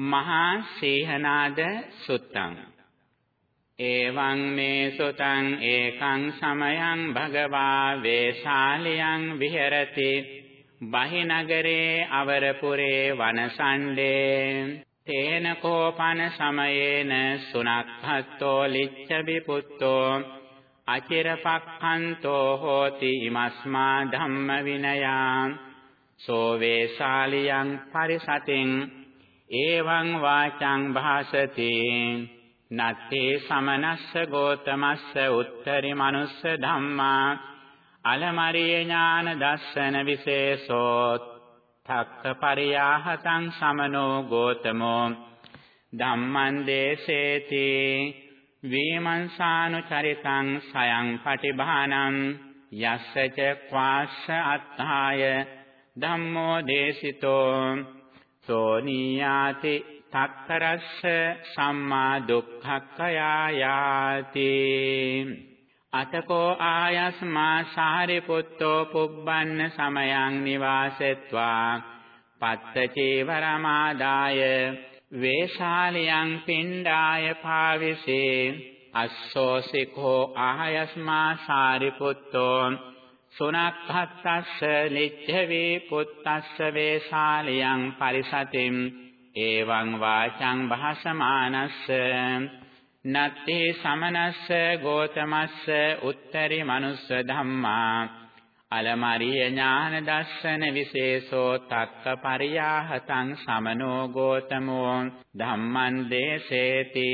මහා සීහනාද සුත්තං. එවං මේ සුතං ඒකං සමයං භගවා වේශාලියං විහෙරති. බහිනගරේ අවරපුරේ වනසණ්ඩේ. තේන කෝපන සමයේන සුනක්ඛත්තෝ ලිච්ඡවි පුත්තෝ අචිරපක්ඛන්තෝ හෝති ඉමස්මා ධම්ම විනයා. සෝ වේශාලියං පරිසතින් එවං වාචං භාසති නත්තේ සමනස්ස ගෝතමස්ස උත්තරි මනුස්ස ධම්මා අලමරිය ඥාන දස්සන විශේෂෝ තක්ක පරියාහතං සමනෝ ගෝතමෝ ධම්මං දේසේති වීමංසානුචරිතං සයං පටිභානං යස්සච ක්වාස්ස අත්ථාය ධම්මෝ දේසිතෝ සෝනියාති තක්කරස්ස සම්මා දුක්ඛක්ඛයායාති අතකෝ ආයස්මා සාරිපුත්තෝ පුබ්බන්න සමයං නිවාසෙත්වා පත්ත චේවරමාදාය වේශාලියං පිණ්ඩාය පාවිසේ අස්සෝසිකෝ ආයස්මා සාරිපුත්තෝ සුනක්ඛත්තස්ස නිච්ඡවේ පුත්තස්ස වේශාලියං පරිසතින් එවං වාචං භාසමානස්ස නත්තේ සමනස්ස ගෝතමස්ස උත්තරි මනුස්ස ධම්මා අලමරිය ඥාන දස්සන විශේෂෝ තක්ක පරියාහතං සමනෝ ගෝතමෝ ධම්මං දේසේති.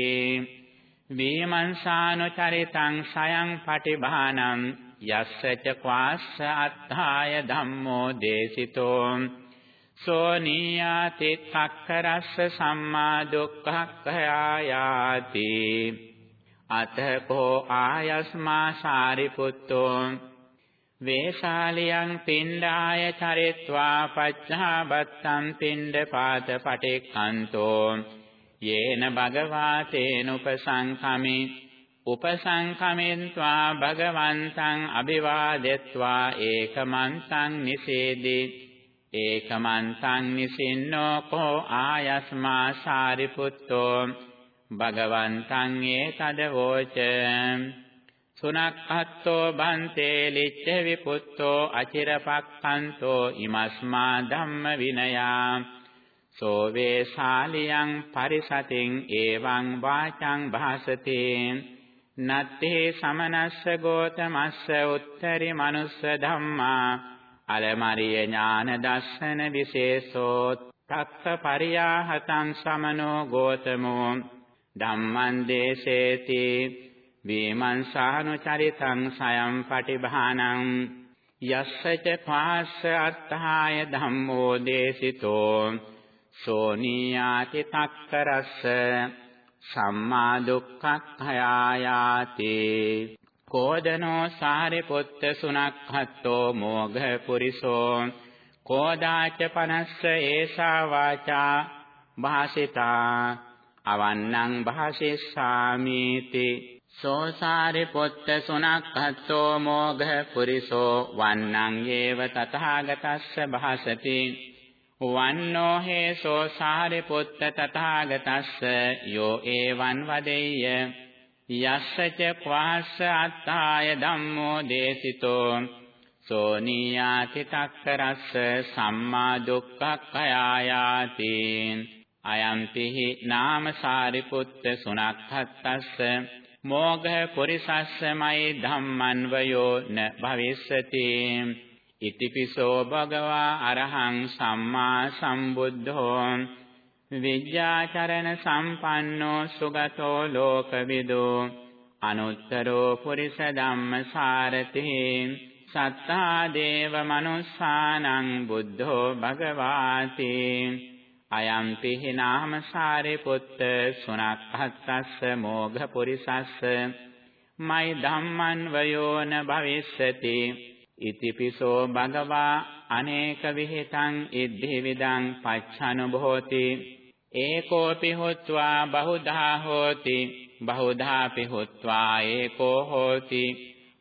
වීමංසානුචරිතං සයං පටිභානං යස්සච ක්වාස්ස අත්ථාය ධම්මෝ දේසිතෝ සෝ නීයාති තක්කරස්ස සම්මා දුක්ඛක්ඛයායාති අතකෝ ආයස්මා සාරිපුත්තෝ වේශාලියං පින්ඩාය චරිත්වා පච්චාබත්තං පින්ඩ පාත පටික්ඛන්තෝ යේන භගවා තේන උපසංඛමි උපසංඛමෙන්त्वा භගවන්තං අභිවාදෙත්වා ඒකමන්තං නිසේදී. ඒකමන්තං නිසින්නෝ කෝ ආයස්මා සාරිපුත්තෝ. භගවන්තං ඒතදවෝච සුනක්ඛත්තෝ බන්තේ ලිච්ඡ විපුත්තෝ අචිරපක්ඛන්තෝ ඉමස්මා ධම්ම විනයා. සෝ වේශාලියං පරිසතින් එවං වාචං භාසතේ. නත්තේ සමනස්ස ගෝතමස්ස උත්තරි මනුස්ස ධම්මා අලමරිය ඥාන දස්සන විශේෂෝ තක්ක පරියාහතං සමනෝ ගෝතමෝ ධම්මං දේශේති වීමංසානුචරිතං සයම් පටිභානං යස්සච පාස්ස අත්ථාය ධම්මෝ දේශිතෝ සෝනියාති තක්කරස්ස සම්මා දුක්ඛක්ඛයායාති කෝදනෝ සාරිපුත්ත සුනක්ඛත්තෝ මෝඝ පුරිසෝ। කෝදාච පනස්ස ඒසා වාචා භාසිතා। අවන්නං භාසිස්සාමීති। සෝසාරිපුත්ත සුනක්ඛත්තෝ මෝඝ පුරිසෝ। වන්නං යේව තථාගතස්ස භාසති। වන්නෝ හේසෝ සාරිපුත්ත තථාගතස්ස යෝ ඒවං වදෙය්‍ය. යස්සච ක්වාස්ස අත්තාය ධම්මෝ දේසිතෝ. සෝනියාති තක්කරස්ස සම්මා දුක්ඛක්ඛයායාති. අයම්පිහි නාම සාරිපුත්ත සුනක්ඛත්තස්ස මෝඝ පුරිසස්සමයි ධම්මන්වයෝ න භවිස්සති. ඉතිපිසෝ භගවා අරහං සම්මා සම්බුද්ධෝ විද්‍යාචරණ සම්පන්නෝ සුගතෝ ලෝකවිදෝ අනුත්තරෝ පුරිස ධම්මසාරති සත්තා දේව මනුස්සානං බුද්ධෝ භගවාති අයම්පි හිනාම සාරිපුත්ත සුනක්ඛත්තස්ස මෝඝ පුරිසස්ස මයි ධම්මං වයෝන භවිස්සති ඉතිපිසෝ භගවා අනේක විහෙතං ඉද්ධි විදං පච්ඡනුභෝති. ඒකෝපි හොත්වා බහුධා හෝති. බහුධාපි හොත්වා ඒකෝ හෝති.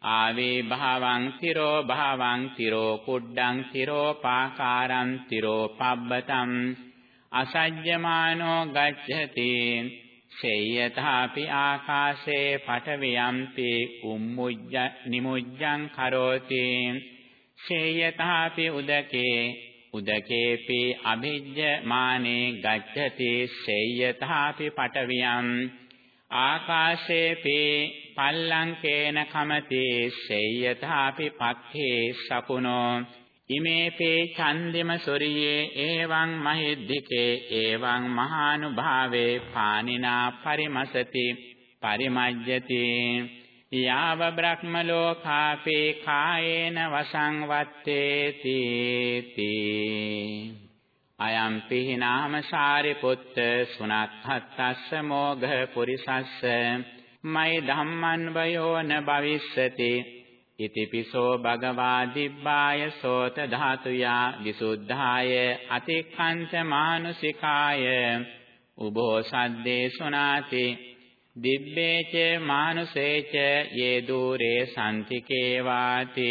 ආවේ භාවං තිරෝ භාවං තිරෝ කුඩ්ඩං තිරෝ පාකාරං තිරෝ පබ්බතං. අසජ්ජමානෝ ගච්ඡති. සේයථාපි ආකාශේ පඨවියම්පි උම්මුජ්ජ නිමුජ්ජං කරෝති. සේයථාපි උදකේ උදකේපි අභිජ්ජමානේ ගච්ඡති සේයථාපි පඨවියම්. ආකාශේපි පල්ලංකේන කමති සේයථාපි පක්ඛේ සකුණෝ ඉමේපේ චන්දිම සොරියේ එවං මහිද්దికේ එවං මහානුභාවේ පානිනා පරිමසති පරිමජ්ජති. යාව බ්‍රහ්ම ලෝකාපේ කායේන වසං වත්තේති අයම් පිහිනාම සාරිපුත්ත සුනක්ඛත්තස්ස මෝඝ පුරිසස්ස. මයි ධම්මං වයෝන භවිස්සති. ඉතිපිසෝ භගවා දිබ්බාය සෝත ධාතුයා විසුද්ධාය අතික්ඛන්ත මානුසිකාය උභෝ සද්දේ සුනාති දිබ්බේච මානුසේච යේ দূරේ සම්තිකේ වාති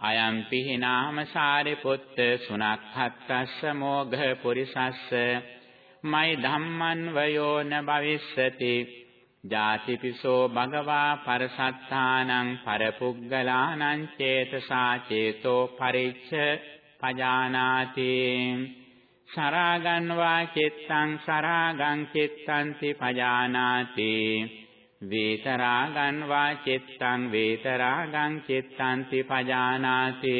අයම් පිහිනාම සාරිපුත්ත සුනක්ඛත්තස්ස මෝඝ පුරිසස්ස මයි ධම්මං වයෝන භවිස්සති ජාතිපිසෝ භගවා පරසත්තානං පරපුග්ගලානං චේතසා චේතෝ පරිච්ඡ පජානාති. සරාගං වා චිත්තං සරාගං චිත්තංති පජානාති. වේතරාගං වා චිත්තං වේතරාගං චිත්තංති පජානාති.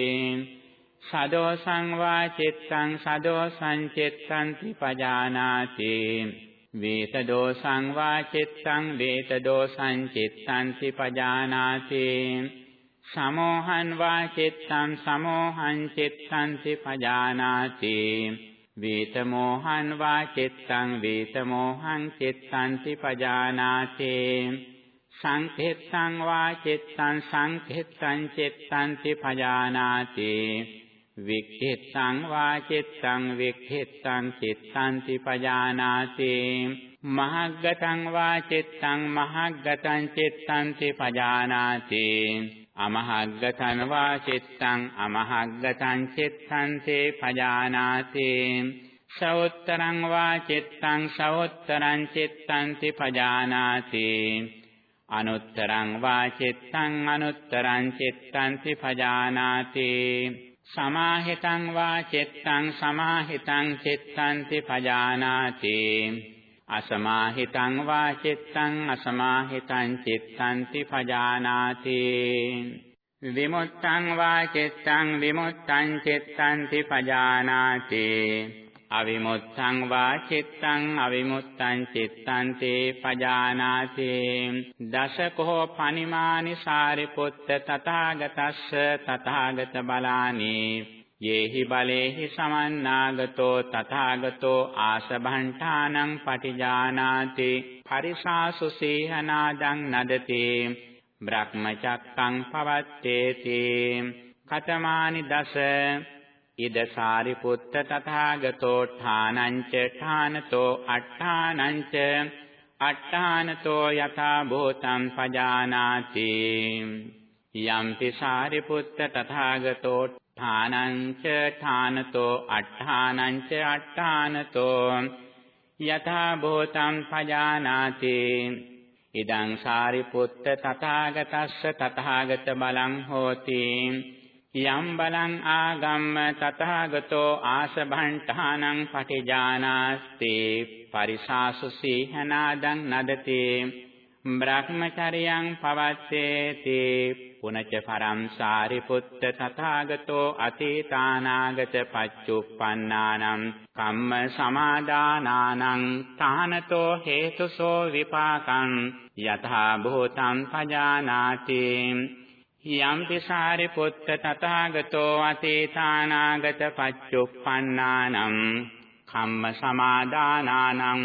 සදෝසං වා චිත්තං සදෝසං චිත්තංති පජානාති. වේත දෝසං වා චිත්තං වේත දෝසං චිත්තං පජානාති සමෝහං වා චිත්තං සමෝහං චිත්තං පජානාති වේත මෝහං වා චිත්තං වේත මෝහං චිත්තං පජානාති සංඛෙත්තං වා චිත්තං සංඛෙත්තං චිත්තං පජානාති වික්ඛිත්තං වා චිත්තං වික්ඛිත්තං චිත්තංති පජානාති මහග්ගතං වා චිත්තං මහග්ගතං චිත්තංති පජානාති අමහග්ගතං වා චිත්තං අමහග්ගතං චිත්තංති පජානාති සවුත්තරං වා චිත්තං සවුත්තරං චිත්තංති පජානාති අනුත්තරං වා චිත්තං අනුත්තරං චිත්තංති පජානාති සමාහිතං වා චිත්තං සමාහිතං චිත්තංති පජානාති। අසමාහිතං වා චිත්තං අසමාහිතං චිත්තංති පජානාති। විමුත්තං වා චිත්තං විමුත්තං චිත්තංති පජානාති। අවිමුත්තං වා චිත්තං අවිමුත්තං චිත්තං තේ පජානාති. දසකෝ පනිමානි සාරිපුත්ත තථාගතස්ස තථාගත බලානි. යේහි බලේහි සමන්නාගතෝ තථාගතෝ ආසභණ්ඨානං පටිජානාති. පරිසාසු සීහනාදං නදති. බ්‍රහ්මචක්කං පවත්තේති. කතමානි දස ඉද සාරිපුත්ත තථාගතෝ ඨානංච ඨානතෝ අට්ඨානංච අට්ඨානතෝ යථා භූතං පජානාති. යම්පි සාරිපුත්ත තථාගතෝ ඨානංච ඨානතෝ අට්ඨානංච අට්ඨානතෝ යථා භූතං පජානාති. ඉදං සාරිපුත්ත තථාගතස්ස තථාගත බලං හෝති. යම් බලං ආගම්ම තථාගතෝ ආසභණ්ඨානං පටිජානාස්ති පරිසාසු සීහනාදං නදති බ්‍රහ්මචර්යං පවත්තේති පුනච පරම් සාරිපුත්ත තථාගතෝ අතීතානාගත පච්චුප්පන්නානම් කම්ම සමාදානානං තානතෝ හේතුසෝ විපාකං යථා භූතං පජානාති යම්පි සාරිපුත්ත තථාගතෝ අතීතානාගත පච්චුප්පන්නානම් කම්ම සමාදානානම්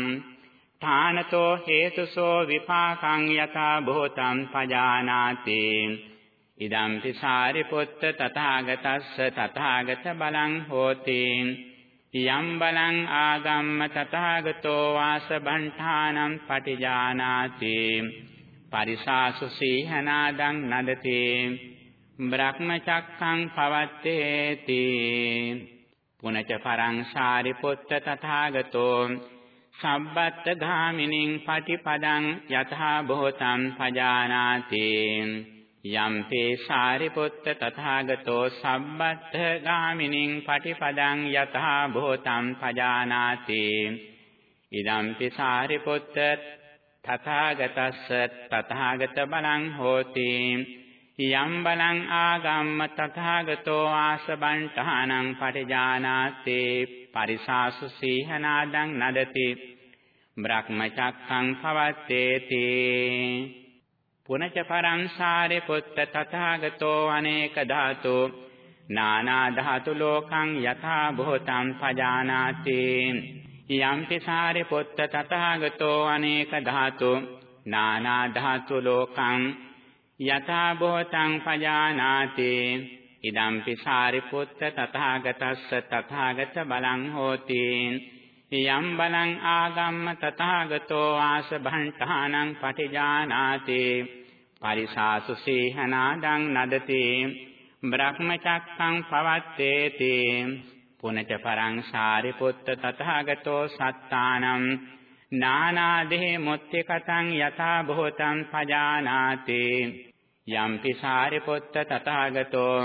ථානතෝ හේතුසෝ විපාකං යථා භූතං පජානාති. ඉදම්පි සාරිපුත්ත තථාගතස්ස තථාගත බලං හෝති. යම් බලං ආගම්ම තථාගතෝ වාසභණ්ඨානම් පටිජානාති. පරිසාසු සීහනාදං නදති. බ්‍රහ්මචක්ඛං පවත්තේති. පුනච පරං සාරිපුත්ත තථාගතෝ. සබ්බත් ගාමිනින් පටිපදං යතහා බොහෝතං පජානාති. යම්පේ සාරිපුත්ත තථාගතෝ සබ්බත් ගාමිනින් පටිපදං යතහා බොහෝතං පජානාති. ඉදම්පි සාරිපුත්ත තථාගතස්ස තථාගත බලං හෝති. යම් බලං ආගම්ම තථාගතෝ ආසබන්ඨානං පටිජානාති. පරිසාසු සීහනාදං නදති. බ්‍රහ්මචක්ඛං පවත්තේති. පුනච පරං සාරිපුත්ත තථාගතෝ අනේක ධාතු. නානා ධාතු ලෝකං යථා භූතං පජානාති. යම්පි සාරිපුත්ත තථාගතෝ අනේක ධාතු නානා ධාතු ලෝකං යථා භූතං පජානාති. ඉදම්පි සාරිපුත්ත තථාගතස්ස තථාගත බලං හෝති. යම් බලං ආගම්ම තථාගතෝ ආසභන්ඨානං පටිජානාති. පරිසාසු සීහනාදං නදති. බ්‍රහ්මචක්ඛං පවත්තේති. පුනච පරං සාරිපුත්ත තථාගතෝ සත්තානම් නානාදේ මුත්‍ති කතං යථා භූතං පජානාති යම්පි සාරිපුත්ත තථාගතෝ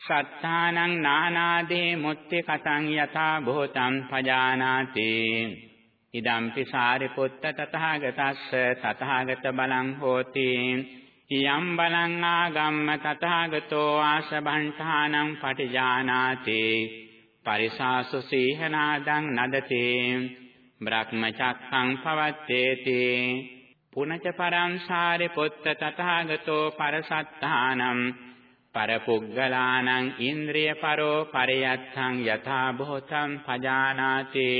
සත්තානං නානාදේ මුත්‍ති කතං යථා භූතං පජානාති ඉදම්පි සාරිපුත්ත තථාගතස්ස තථාගත බලං හෝති යම් බලං ආගම්ම තථාගතෝ ආසභන්ඨානං පටිජානාති පරිසාසු සීහනාදං නදති. බ්‍රහ්මචක්ඛං පවත්තේති. පුනච පරං සාරිපුත්ත තථාගතෝ පරසත්තානම්. පරපුග්ගලානං ඉන්ද්‍රිය පරෝ පරයත්තං යථා භූතං පජානාති.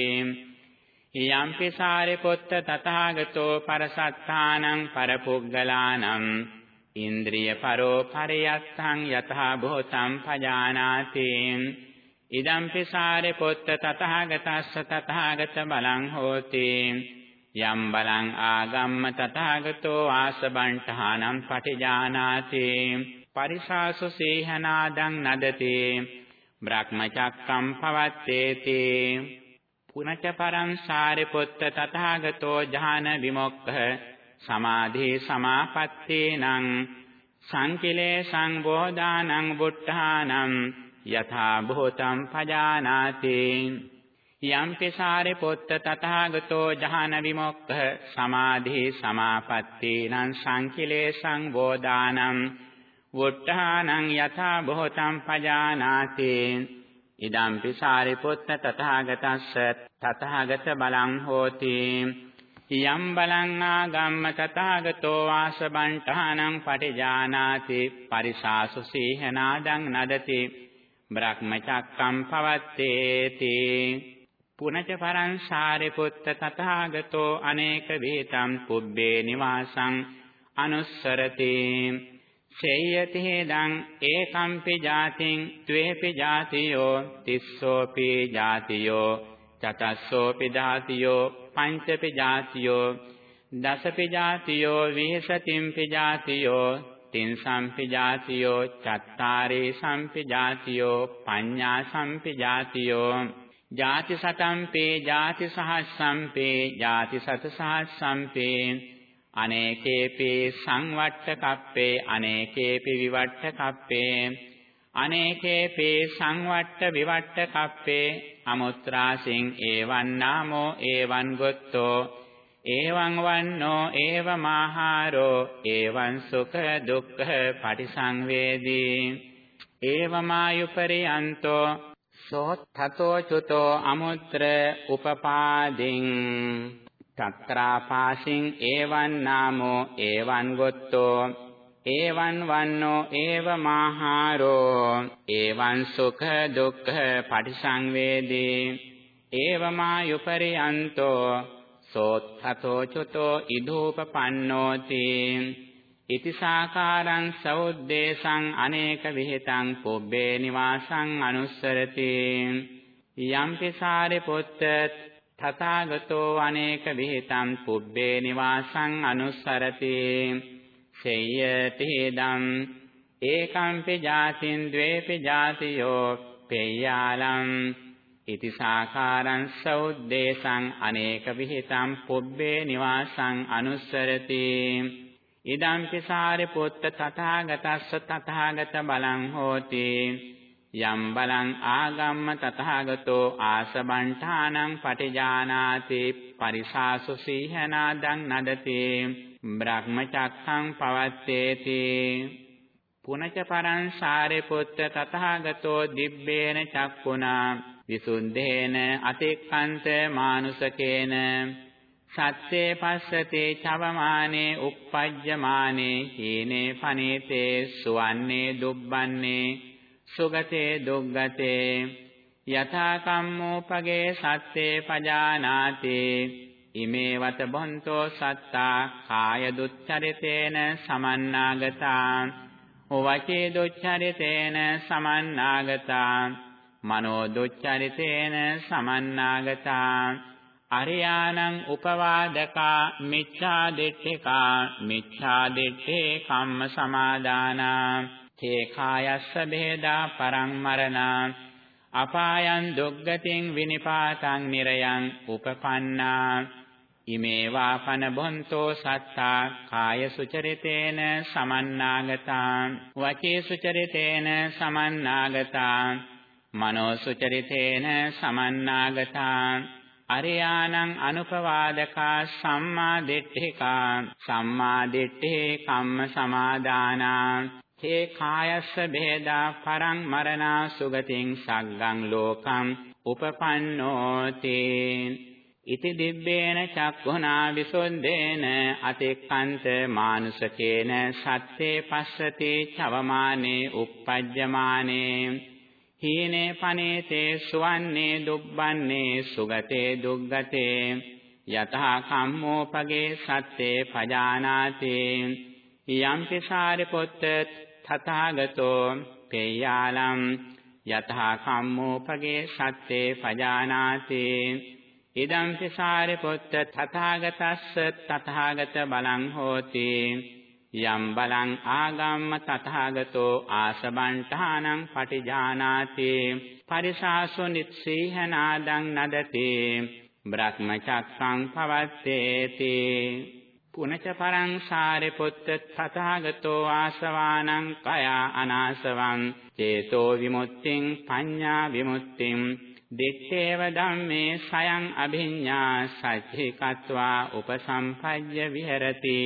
යම්පි සාරිපුත්ත තථාගතෝ පරසත්තානං පරපුග්ගලානං ඉන්ද්‍රිය පරෝ පරයත්තං යථා භූතං පජානාති. ඉදම්පි සාරිපුත්ත තථාගතස්ස තථාගත බලං හෝති. යම් බලං ආගම්ම තථාගතෝ ආසබන්ඨානම් පටිජානාති. පරිසාසු සේහනාදං නදති. බ්‍රහ්මචක්කම් පවත්තේති. පුනච පරං සාරිපුත්ත තථාගතෝ ඥාන විමුක්ඛ සමාධි සමාපත්තේනං. සංකිලේ සංබෝධානං බුද්ධානම් යථා භූතං පජානාති. යම්පි සාරිපුත්ත තථාගතෝ ඥාන විමුක්ඛ සමාධි සමාපත්තේනං සංකිලේ සංබෝධානම් වුට්ඨානං යථා භූතං පජානාති. ඉදම්පි සාරිපුත්ත තථාගතස්ස තථාගත බලං හෝති. යම් බලං ආගම්ම තථාගතෝ ආසබන්ඨානං පටිජානාති. පරිසාසු සීහනාදං නදති. බ්‍රහ්මචක්කම් පවත්තේති. පුනච පරං සාරිපුත්ත තථාගතෝ අනේක වේතම් පුබ්බේ නිවාසං අනුස්සරති. සේයති හේදං ඒකම්පි ජාතින් ත්වේපි ජාතියෝ තිස්සෝපි ජාතියෝ චතස්සෝපි ජාතියෝ පංචපි ජාතියෝ දසපි ජාතියෝ විහසතිම්පි ජාතියෝ තින් සම්පි ජාතියෝ චත්තාරේ සම්පි ජාතියෝ පඤ්ඤා සම්පි ජාතියෝ ජාති සතම්පේ ජාති සහස්සම්පේ ජාති සත සහස්සම්පේ අනේකේපි සංවට්ඨ කප්පේ අනේකේපි විවට්ඨ කප්පේ අනේකේපි සංවට්ඨ විවට්ඨ කප්පේ අමුත්‍රාසින් ඒවං නාමෝ ඒවං ගොත්තෝ ඒවං වන්නෝ ඒව මාහාරෝ ඒවං සුඛ දුක්ඛ පටිසංවේදී. ඒවමායුපරියන්තෝ සෝත්තතෝ චුතෝ අමුත්‍ර උපපාදින්. තත්‍රාපාසින් ඒවං නාමෝ ඒවං ගොත්තෝ. ඒවං වන්නෝ ඒව මාහාරෝ ඒවං සුඛ දුක්ඛ පටිසංවේදී. ඒවමායුපරියන්තෝ සෝත්තතෝ චුතෝ ඉදූපපන්නෝති. ඉතිසාකාරං සෞද්දේශං අනේක විහෙතං පුබ්බේ නිවාසං අනුස්සරති. යම්පි සාරිපුත්ත තථාගතෝ අනේක විහෙතං පුබ්බේ නිවාසං අනුස්සරති. සේයති දම් ඒකම්පි ජාතින් ද්වේපි ජාතියෝ පෙය්‍යාලම් ඉති සාකාරං සෞද්දේශං අනේක විහිතං පුබ්බේ නිවාසං අනුස්සරති ඉදම්පි සාරිපුත්ත තථාගතස්ස තථාගත බලං හෝති යම් බලං ආගම්ම තථාගතෝ ආසබණ්ඨානං පටිජානාති පරිසාසු සීහනාදං නදති බ්‍රහ්මචක්ඛං පවත්තේති පුනච පරං සාරිපුත්ත තථාගතෝ දිබ්බේන චක්කුණා විසුද්ධේන අතික්කන්ත මානුසකේන සත්‍යේ පස්සතේ චවමානේ uppajjamaනේ හීනේ පනීතේ සුවන්නේ දුබ්බන්නේ සුගතේ දුග්ගතේ යථා කම්මෝපගේ සත්‍යේ පජානාති ඉමේ වත බොන්තෝ සත්තා කාය දුච්චරිතේන සමන්නාගතා වචේ දුච්චරිතේන සමන්නාගතා මනෝ දුච්චරිතේන සමන්නාගතා. අරියානං උපවාදකා මිච්ඡා දිට්ඨිකා මිච්ඡා දිට්ඨේ කම්ම සමාදානා. තේ කායස්ස බෙහෙදා පරං මරණා. අපායන් දුග්ගතින් විනිපාතං නිරයන් උපපන්නා. ඉමේ වාපන බොන්තෝ සත්තා කාය සුචරිතේන සමන්නාගතා. වචේ සුචරිතේන සමන්නාගතා. මනෝ සුචරිතේන සමන්නාගතා අරියානං අනුපවාදකා සම්මා දිට්ඨිකා සම්මා දිට්ඨේ කම්ම සමාදානා තේ කායස්ස බේදා පරං මරණා සුගතින් සග්ගං ලෝකං උපපන්නෝති. ඉති දිබ්බේන චක්ඛුනා විසුද්ධේන අතික්කන්ත මානුසකේන සත්‍යේ පස්සති චවමානේ uppajjamaane හීනේ පනේතේ සුවන්නේ දුබ්බන්නේ සුගතේ දුග්ගතේ යතහා කම්මෝපගේ සත්‍යේ පජානාති යම්පි සාරිපුත්ත තථාගතෝ පේයාලම් යතහා කම්මෝපගේ සත්‍යේ පජානාති ඉදම්පි සාරිපුත්ත තථාගතස්ස තථාගත බලං හෝති යම් බලං ආගම්ම තථාගතෝ ආසබණ්ඨානං පටිජානාති. පරිසාසු නිස්සීහනාදං නදති. බ්‍රහ්මචක්ඛං පවත්තේති. පුනච පරං සාරිපුත්ත තථාගතෝ ආසවානං කයා අනාසවං. චේතෝ විමුක්තිං පඤ්ඤා විමුක්තිං. දිත්තේව ධම්මේ සයං අභිඤ්ඤා සච්චිකत्वा උපසම්පජ්ජ විහෙරති.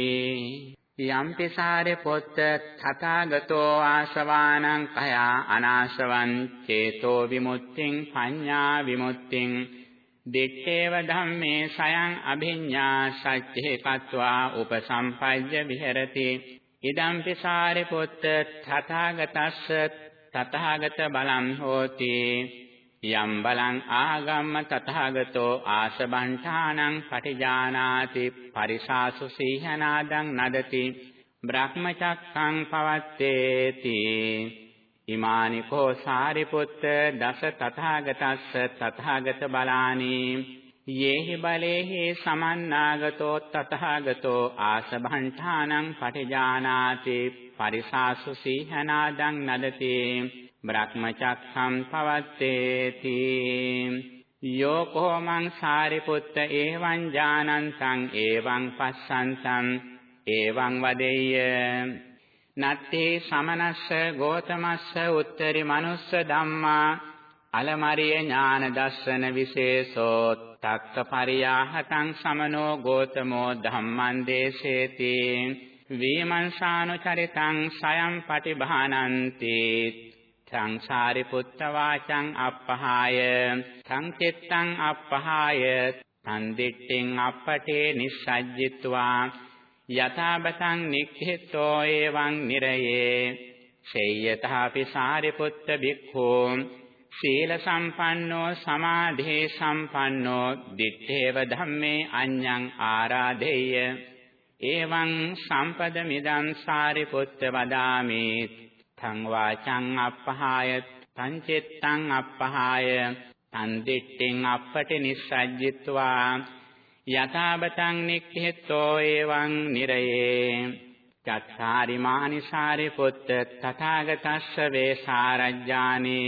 යම්පි සාරිපුත්ත තථාගතෝ ආසවානං කයා අනාසවං චේතෝ විමුක්තිං පඤ්ඤා විමුක්තිං දිත්තේව ධම්මේ සයං අභිඤ්ඤා සච්චේ කତ୍වා උපසම්පජ්ජ විහෙරති. ඉදම්පි සාරිපුත්ත තථාගතස්ස තථාගත බලං හෝති. යම් බලං ආගම්ම තථාගතෝ ආසබණ්ඨානං පටිජානාති පරිසාසු සීහනාදං නදති බ්‍රහ්මචක්ඛං පවත්තේති ඉමානි කෝ සාරිපුත්ත දස තථාගතස්ස තථාගත බලානි යේහි බලේහි සමන්නාගතෝ තථාගතෝ ආසභණ්ඨානං පටිජානාති පරිසාසු සීහනාදං නදති බ්‍රහ්මචක්ඛම් පවත්තේති। යෝ කොමං සාරිපුත්ත එවං ඥානන්තං එවං පස්සන්තං එවං වදෙය්‍ය। නත්තේ සමනස්ස ගෝතමස්ස උත්තරි මනුස්ස ධම්මා। අලමරිය ඥාන දස්සන විශේෂෝ තක්ක පරියාහතං සමනෝ ගෝතමෝ ධම්මං දේශේති। වීමංසානුචරිතං සයම් පටිභානන්ති। සංසාරි පුත්ත වාචං අපහාය සංචිත්තං අපහාය තන්දිට්ඨින් අපටේ නිස්සජ්ජිත්වා। යථාබතං නික්ඛිතෝ එවං නිරයේ। සේයතාපි සාරිපුත්ත බික්ඛෝ සීල සම්පන්නෝ සමාධේ සම්පන්නෝ දිත්තේව ධම්මේ අඤ්ඤං ආරාධේය। එවං සම්පදමිදං සාරිපුත්ත වදාමි। තං වාචං අපහාය තං චිත්තං අපහාය තන් දිට්ඨින් අපට නිස්සජ්ජිත්වා යථාබතං නික්ඛෙත්තෝ එවං නිරයේ. චත්තාරි මානිසාරි පුත්ත තථාගතස්ස වේසාරජ්ජානි.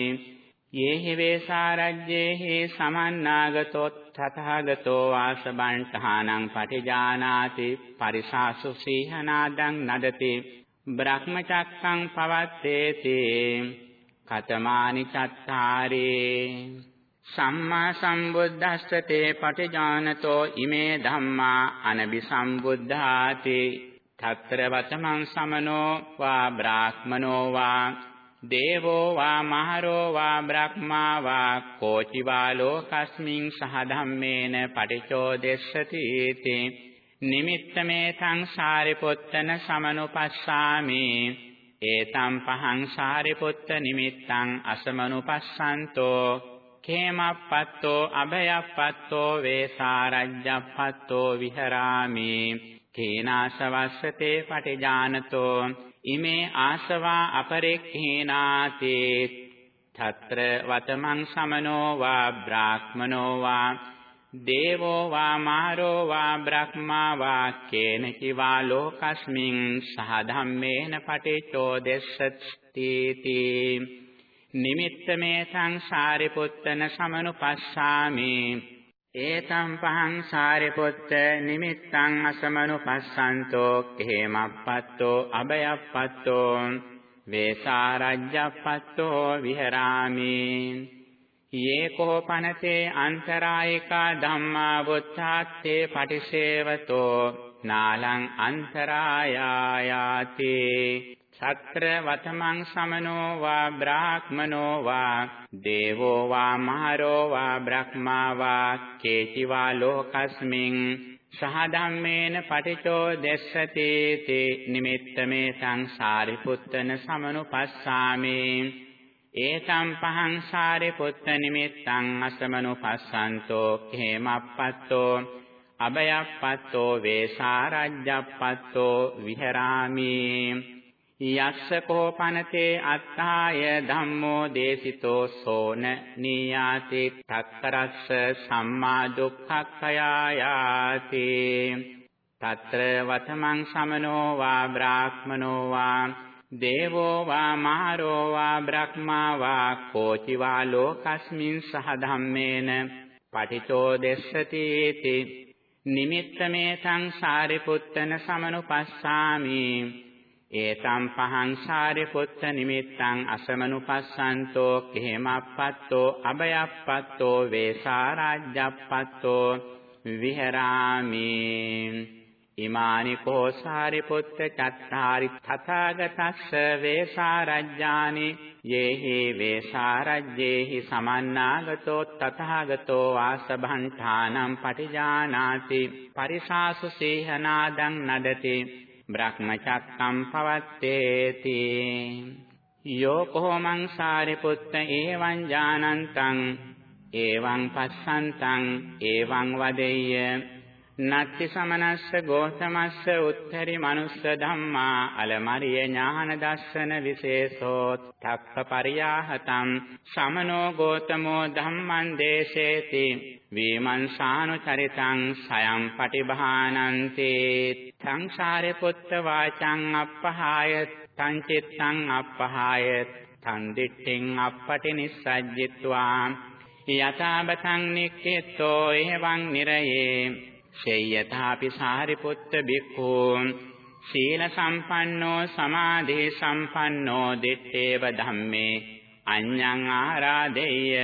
යේහි වේසාරජ්‍යේහි සමන්නාගතෝ තථාගතෝ ආසබන්ඨානං පටිජානාති පරිසාසු සීහනාදං නදති. බ්‍රහ්මචක්කං පවත්තේති කතමානි චත්තාරේ සම්මා සම්බුද්දස්සතේ පටිජානතෝ ඉමේ ධම්මා අනබි සම්බුද්ධාති తත්‍ර වතමං සමනෝ වා බ්‍රාහ්මනෝ වා දේවෝ වා මහරෝ වා බ්‍රහ්මා වා කෝචිවා ලෝකස්මින් සහ ධම්මේන පටිචෝදෙස්සති තේ නිමිත්තමේ සංසාරිපුත්තන සමනුපස්සාමි। ඒතම් පහං සාරිපුත්ත නිමිත්තං අසමනුපස්සන්තෝ। කේමප්පත්තෝ අභයප්පත්තෝ වේසාරජ්ජප්පත්තෝ විහරාමි। කේනාසවස්සතේ පටිජානතෝ। ඉමේ ආසවා අපරෙක්ඛේනාතේ। తත්‍ර වතමං සමනෝ වා බ්‍රාහ්මනෝ වා දේවෝ වා මාරෝ වා බ්‍රහ්මා වා කේන කිවා ලෝකස්මින් සහ ධම්මේන පටිච්චෝ දෙස්සති නිමිත්ත මේ සංසාරිපුත්තන සමනුපස්සාමි. ඒතම් පහං සාරිපුත්ත නිමිත්තං අසමනුපස්සන්තෝ කේමප්පත්තෝ අබයප්පත්තෝ වේසාරජ්ජප්පත්තෝ විහරාමි. යේකෝ පනතේ අන්තරායිකා ධම්මා වුත්තාත්තේ පටිසේවතෝ නාලං අන්තරායායාති. සත්‍ර වතමං සමනෝ වා බ්‍රාහ්මනෝ වා දේවෝ වා මහරෝ වා බ්‍රහ්මා වා කේචිවා ලෝකස්මින් සහ ධම්මේන පටිචෝ දෙස්සති තේ නිමිත්තමේ සංසාරිපුත්තන සමනුපස්සාමේ. ඒතම් පහං සාරිපුත්ත නිමිත්තං අසමනුපස්සන්තෝ හේමප්පත්තෝ අබයප්පත්තෝ වේසාරජ්ජප්පත්තෝ විහරාමි යස්ස කෝපනතේ අත්තාය ධම්මෝ දේසිතෝ සෝන නීයාති තක්කරස්ස සම්මා දුක්ඛක්ඛයායාති తත්‍ර වතමං සමනෝ වා බ්‍රාහ්මනෝ වා දේවෝ වා මහරෝ වා බ්‍රහ්මා වා කෝචි වා ලෝකස්මින් සහ ධම්මේන පටිචෝ දෙස්සති इति නිමිත්තමේ සංසාරිපුත්තන සමනුපස්සාමි ඒතම් පහං සාරිපුත්ත නිමිත්තං අසමනුපස්සන්තෝ කෙහෙමප්පත්තෝ අබයප්පත්තෝ වේසාරාජ්ජප්පත්තෝ විහෙරාමි ඉමානි කෝ සාරිපුත්ත චත්තාරි තථාගතස්ස වේසාරජ්ජානි යේහි වේසාරජ්ජේහි සමන්නාගතෝ තථාගතෝ ආසභන්ඨානම් පටිජානාති පරිසාසු සීහනාදං නදති බ්‍රහ්මචක්කම් පවත්තේති යෝ කොමං සාරිපුත්ත ඒවං ඥානන්තං ඒවං පස්සන්තං ඒවං වදෙය්‍ය නත්ති සමනස්ස ගෝතමස්ස උත්තරි මනුස්ස ධම්මා අලමරිය ඥාන දස්සන විශේෂෝ තක්ක පරියාහතම් සමනෝ ගෝතමෝ ධම්මං දේශේති වීමංසානු චරිතං සයම් පටිභානන්තේ. සංසාරේ පුත්ත වාචං අපහාය තං චිත්තං අපහාය තං දිට්ඨින් අපටි නිස්සජ්ජිත්වා. යථාබතං නික්ඛෙත්තෝ එවං නිරයේ. සේයථාපි සාරිපුත්ත බික්ඛු සීල සම්පන්නෝ සමාධි සම්පන්නෝ දිත්තේව ධම්මේ අඤ්ඤං ආරාදෙය්‍ය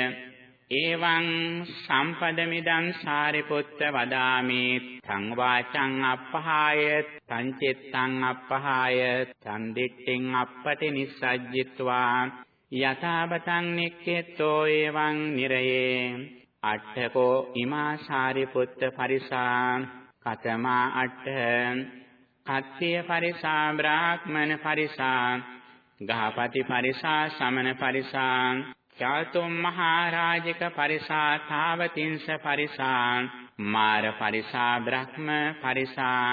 එවං සම්පදමිදං සාරිපුත්ත වදාමි තං වාචං අපහාය තං චිත්තං අපහාය තං දිට්ඨින් අපටි නිස්සජ්ජිත්වා යථාබතං නික්කෙත්තෝ එවං නිරයේ අට්ඨකෝ ඉමා සාරිපුත්ත පරිසා කතමා අට්ඨ කත්තිය පරිසා බ්‍රාහ්මන පරිසා ගහපති පරිසා සමන පරිසා චාතුම් මහරජක පරිසා තාවතින්ස පරිසා මාර පරිසා බ්‍රහ්ම පරිසා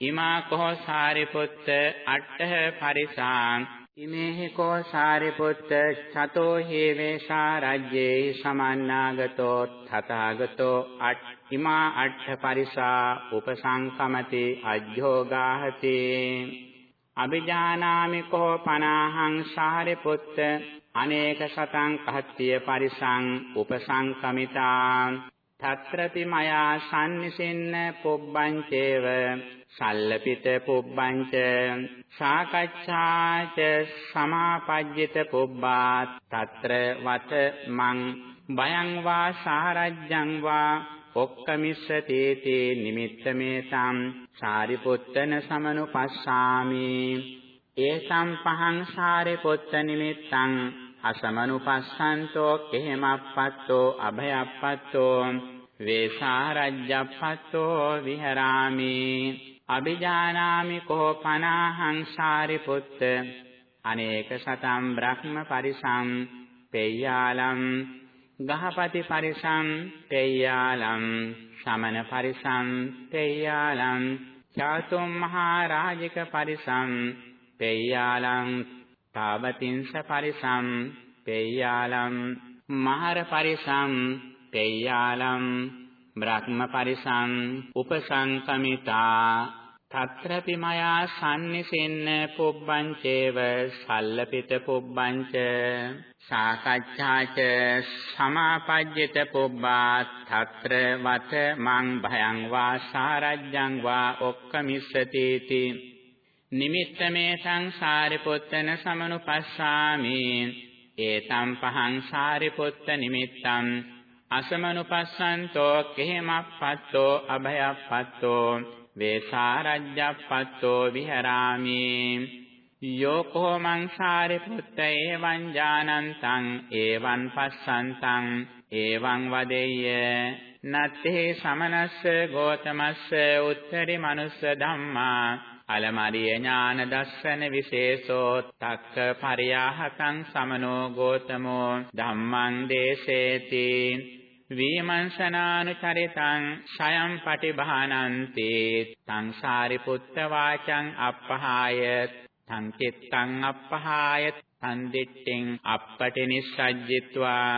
ඉමා කෝ සාරිපුත්ත අට්ඨ පරිසා ඉමේහි කෝ සාරිපුත්ත චතෝ හේවේසා රජ්ජේ සමන්නාගතෝ තථාගතෝ අට් ඉමා අට්ඨ පරිසා උපසංකමති අජ්ජෝගාහති. අභිජානාමි කෝ පනාහං සාරිපුත්ත අනේක සතං කහත්තිය පරිසං උපසංකමිතා. తත්‍රති මයා සම්නිසින්න පුබ්බංචේව සල්ලපිත පුබ්බංච සාකච්ඡාච සමාපජ්ජිත පුබ්බා తත්‍ර වත මං බයං වා සාරජ්ජං වා ඔක්කමිස්සති තේ නිමිත්තමේතම් සාරිපුත්තන සමනුපස්සාමි. ඒසම් පහං සාරිපුත්ත නිමිත්තං අසමනුපස්සන්තෝ කෙහෙමප්පත්තෝ අභයප්පත්තෝ වේසාරජ්ජප්පත්තෝ විහරාමි. අභිජානාමි කෝ පනාහං සාරිපුත්ත। අනේක සතම් බ්‍රහ්ම පරිසම් පෙය්‍යාලම් ගහපති පරිසම් පෙය්‍යාලම් සමන පරිසම් පෙය්‍යාලම් චාතුම් මහරජික පරිසම් පෙය්‍යාලම් තාවතින්ස පරිසම් පෙය්‍යාලම් මහර පරිසම් පෙය්‍යාලම් බ්‍රහ්ම පරිසං උපසංකමිතා। తත්‍රපි මයා සම්නිසෙන්න පුබ්බංචේව සල්ලපිත පුබ්බංච සාකච්ඡාච සමාපජ්ජිත පුබ්බා తත්‍ර වත මං භයං වා සාරජ්ජං වා ඔක්කමිස්සති ති නිමිත්තමේ සංසාරිපුත්තන සමනුපස්සාමි ඒතම් පහං සාරිපුත්ත නිමිත්තං අසමනුපස්සන්තෝ කෙහෙමප්පත්තෝ අභයප්පත්තෝ වේසාරජ්ජප්පත්තෝ විහරාමි। යෝකෝ මං සාරිපුත්ත එවං ඥානන්තං එවං පස්සන්තං එවං වදෙය්‍ය। නත්තේ සමනස්ස ගෝතමස්ස උත්තරි මනුස්ස ධම්මා। අලමරිය ඥාන දස්සන විශේෂෝ තක්ක පරියාහතං සමනෝ ගෝතමෝ। ධම්මං දේශේති වීමංසනානුචරිතං සයම් පටිභානන්ති තං සාරිපුත්ත වාචං අපහාය තං චිත්තං අපහාය තං දිට්ඨින් අපටි නිස්සජ්ජිත්වා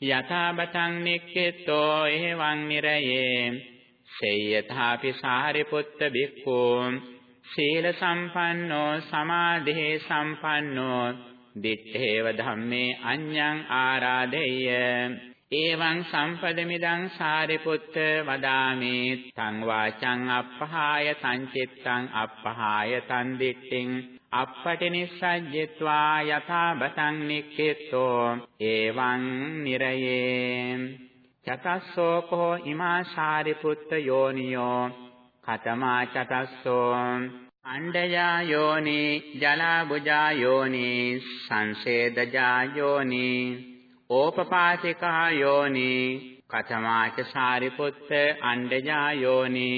යථාබතං නික්කෙතෝ එවං නිරයේ සේයථාපි සාරිපුත්ත බික්ඛූ සීල සම්පන්නෝ සමාධේ සම්පන්නෝ දිත්තේව ධම්මේ අඤ්ඤං ආරාදෙය්‍ය එවං සම්පදමිදං සාරිපුත්ත වදාමි. තං වාචං අපහාය තං චිත්තං අපහාය තං දිට්ඨින් අපපටි නිස්සජ්ජත්වා යථා බතං නික්ඛෙත්තෝ. එවං නිරයේ. චතස්සෝ කෝ ඉමා සාරිපුත්ත යෝනියෝ. කතමා චතස්සෝ. අණ්ඩයා යෝනි ජලා බුජා යෝනි. සංසේදජා යෝනි. ඕපපාතිකා යෝනි කතමාච සාරිපුත්ත අණ්ඩජා යෝනි.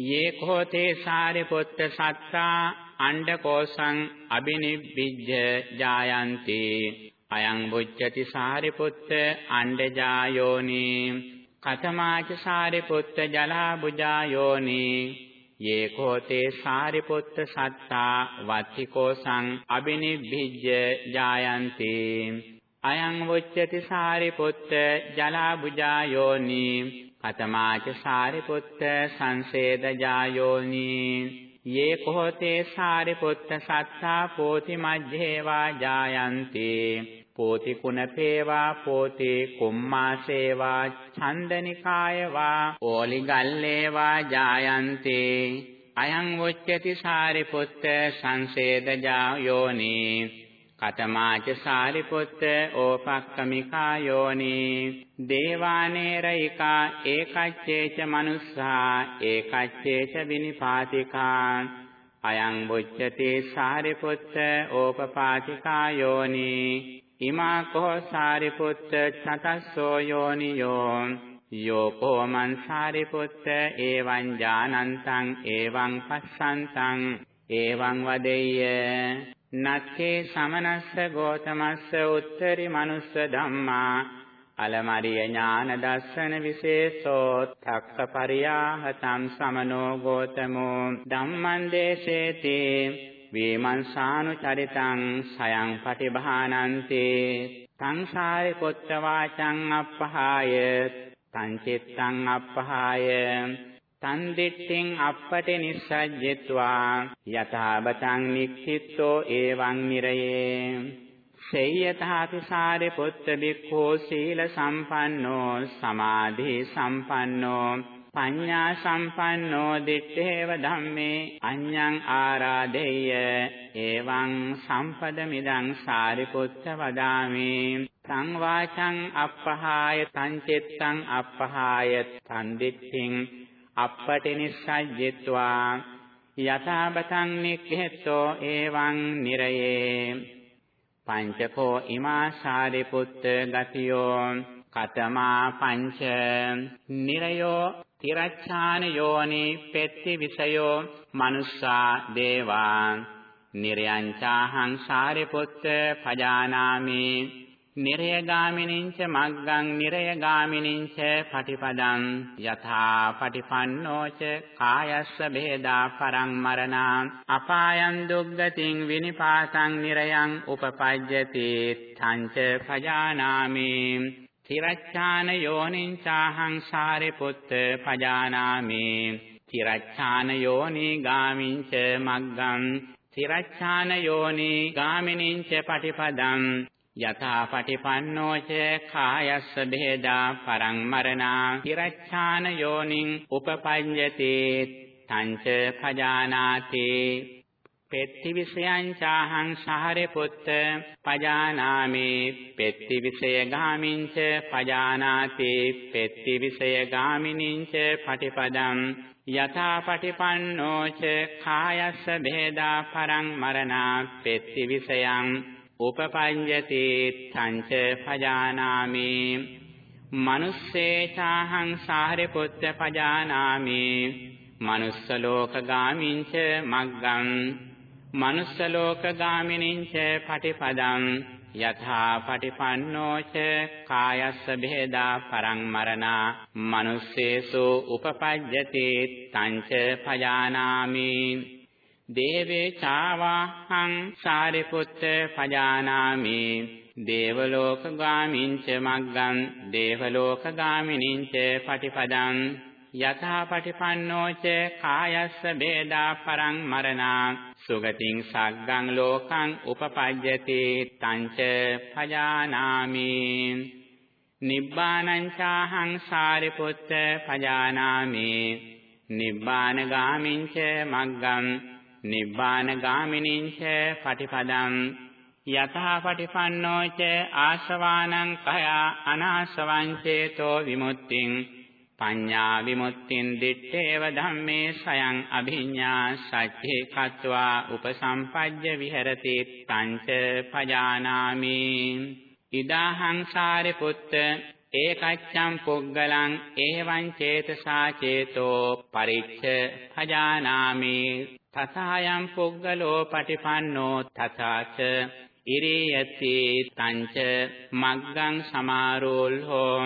යේ කෝතේ සාරිපුත්ත සත්තා අණ්ඩකෝසං අබිනිබ්බිජ්ජ ජායන්ති. අයං බුච්චති සාරිපුත්ත අණ්ඩජා යෝනි. කතමාච සාරිපුත්ත ජලා බුජා යෝනි. යේ කෝතේ සාරිපුත්ත සත්තා වත්තිකෝසං අබිනිබ්බිජ්ජ ජායන්ති. අයං වොච්චති සාරිපුත්ත ජලාබුජා යෝනි කතමාච සාරිපුත්ත සංසේදජා යෝනි යේ කොහොතේ සාරිපුත්ත සත්තා පෝති මජ්ජේවා ජායන්ති පෝති කුණපේවා පෝති කුම්මාසේවා ඡන්දනිකායවා ඕලිගල්ලේවා ජායන්ති අයං වොච්චති සාරිපුත්ත සංසේදජා යෝනි කතමාච සාරිපුත්ත ඕපක්කමිකා යෝනි දේවානේරයිකා ඒකච්චේච මනුස්සා ඒකච්චේච විනිපාතිකා අයං බුච්චති සාරිපුත්ත ඕපපාතිකා යෝනි ඉමා කෝ සාරිපුත්ත චතස්සෝ යෝනියෝ යෝකෝ මං සාරිපුත්ත එවං ඥානන්තං එවං පස්සන්තං එවං වදෙය්‍ය නච්චේ සමනස්ස ගෝතමස්ස උත්තරි මනුස්ස ධම්මා අලමරිය ඥාන දස්සන විශේෂෝ තක්ක පරියාහතම් සමනෝ ගෝතමෝ ධම්මං දේශේති වීමංසානුචරිතං සයං පටිභානන්ති සංසාරේ කොත්ත වාචං අපහාය තං චිත්තං අපහාය තන්දිට්ඨින් අපපටි නිස්සජ්ජත්වා යථාබතං නික්ඛිත්තෝ එවං නිරයේ. සේයතාති සාරිපුත්ත බික්ඛෝ සීල සම්පන්නෝ සමාධි සම්පන්නෝ පඤ්ඤා සම්පන්නෝ දිත්තේව ධම්මේ අඤ්ඤං ආරාදෙය්‍ය එවං සම්පදමිදං සාරිපුත්ත වදාමි. සංවාචං අප්පහාය සංචිත්තං අප්පහාය සම්දිත්තිං අප්පටිනිස්සජ්ජිත්වා යථාබතං නික්ඛෙත්තෝ එවං නිරයේ පංචකෝ ඉමා සාරිපුත්ත ගතියෝ කතමා පංච නිරයෝ තිරච්ඡාන යෝනි පෙත්ති විසයෝ මනුස්සා දේවා නිරයංචාහං සාරිපුත්ත පජානාමි නිරයගාමිනින්ච මග්ගං නිරයගාමිනින්ච පටිපදං යථා පටිපන්නෝච කායස්ස බේදා පරං මරණා අපායන් දුග්ගතින් විනිපාතං නිරයං උපපජ්ජති තංච පජානාමි තිරච්ඡාන යෝනිංචාහං සාරිපුත්ත පජානාමි තිරච්ඡාන යෝනි ගාමින්ච මග්ගං තිරච්ඡාන යෝනි ගාමිනින්ච පටිපදං යථා පටිපන්නෝච කායස්ස බෙහෙදා පරං මරණා තිරච්ඡාන යෝනිං උපපඤ්ඤති තංච පජානාති. පෙත්ති විෂයං චාහං සහරේ පුත්ත පජානාමි. පෙත්ති විෂය ගාමින්ච පජානාති. පෙත්ති විෂය ගාමිනින්ච පටිපදං යථා පටිපන්නෝච කායස්ස බෙහෙදා පරං මරණා. පෙත්ති විෂයං උපපඤ්ඤති තංච පජානාමි මනුස්සේ චාහං සාරිපුත්ත පජානාමි මනුස්ස ලෝක ගාමින්ච මග්ගං මනුස්ස ලෝක ගාමිනින්ච පටිපදං යථා පටිපන්නෝච කායස්ස බෙහෙදා පරං මරණා මනුස්සේසු උපපජ්ජති තංච පජානාමි දේවේ චාවාහං සාරිපුත්ත පජානාමි। දේවලෝක ගාමින්ච මග්ගං දේවලෝක ගාමිනින්ච පටිපදං। යථා පටිපන්නෝච කායස්ස බේදා පරං මරණා। සුගතින් සග්ගං ලෝකං උපපජ්ජති තංච පජානාමි। නිබ්බානං චාහං සාරිපුත්ත පජානාමි। නිබ්බාන ගාමින්ච මග්ගං නිබ්බාන ගාමිනින්ච පටිපදං යතහ පටිපන්නෝච ආශවානං කය අනාශවං චේතෝ විමුක්තිං පඤ්ඤා විමුක්තින් දිත්තේව ධම්මේ සයං අභිඤ්ඤා සච්චේ කତ୍වා උපසම්පජ්ජ විහෙරති පංච පජානාමි. ඉදාහං සාරිපුත්ත ඒකච්ඡම් පුග්ගලං ඒවං චේතසා චේතෝ පරිච්ඡ භජානාමි තථායම් පුග්ගලෝ පටිපන්නෝ තථාච ඉරියති තංච මග්ගං සමාරෝල්හෝ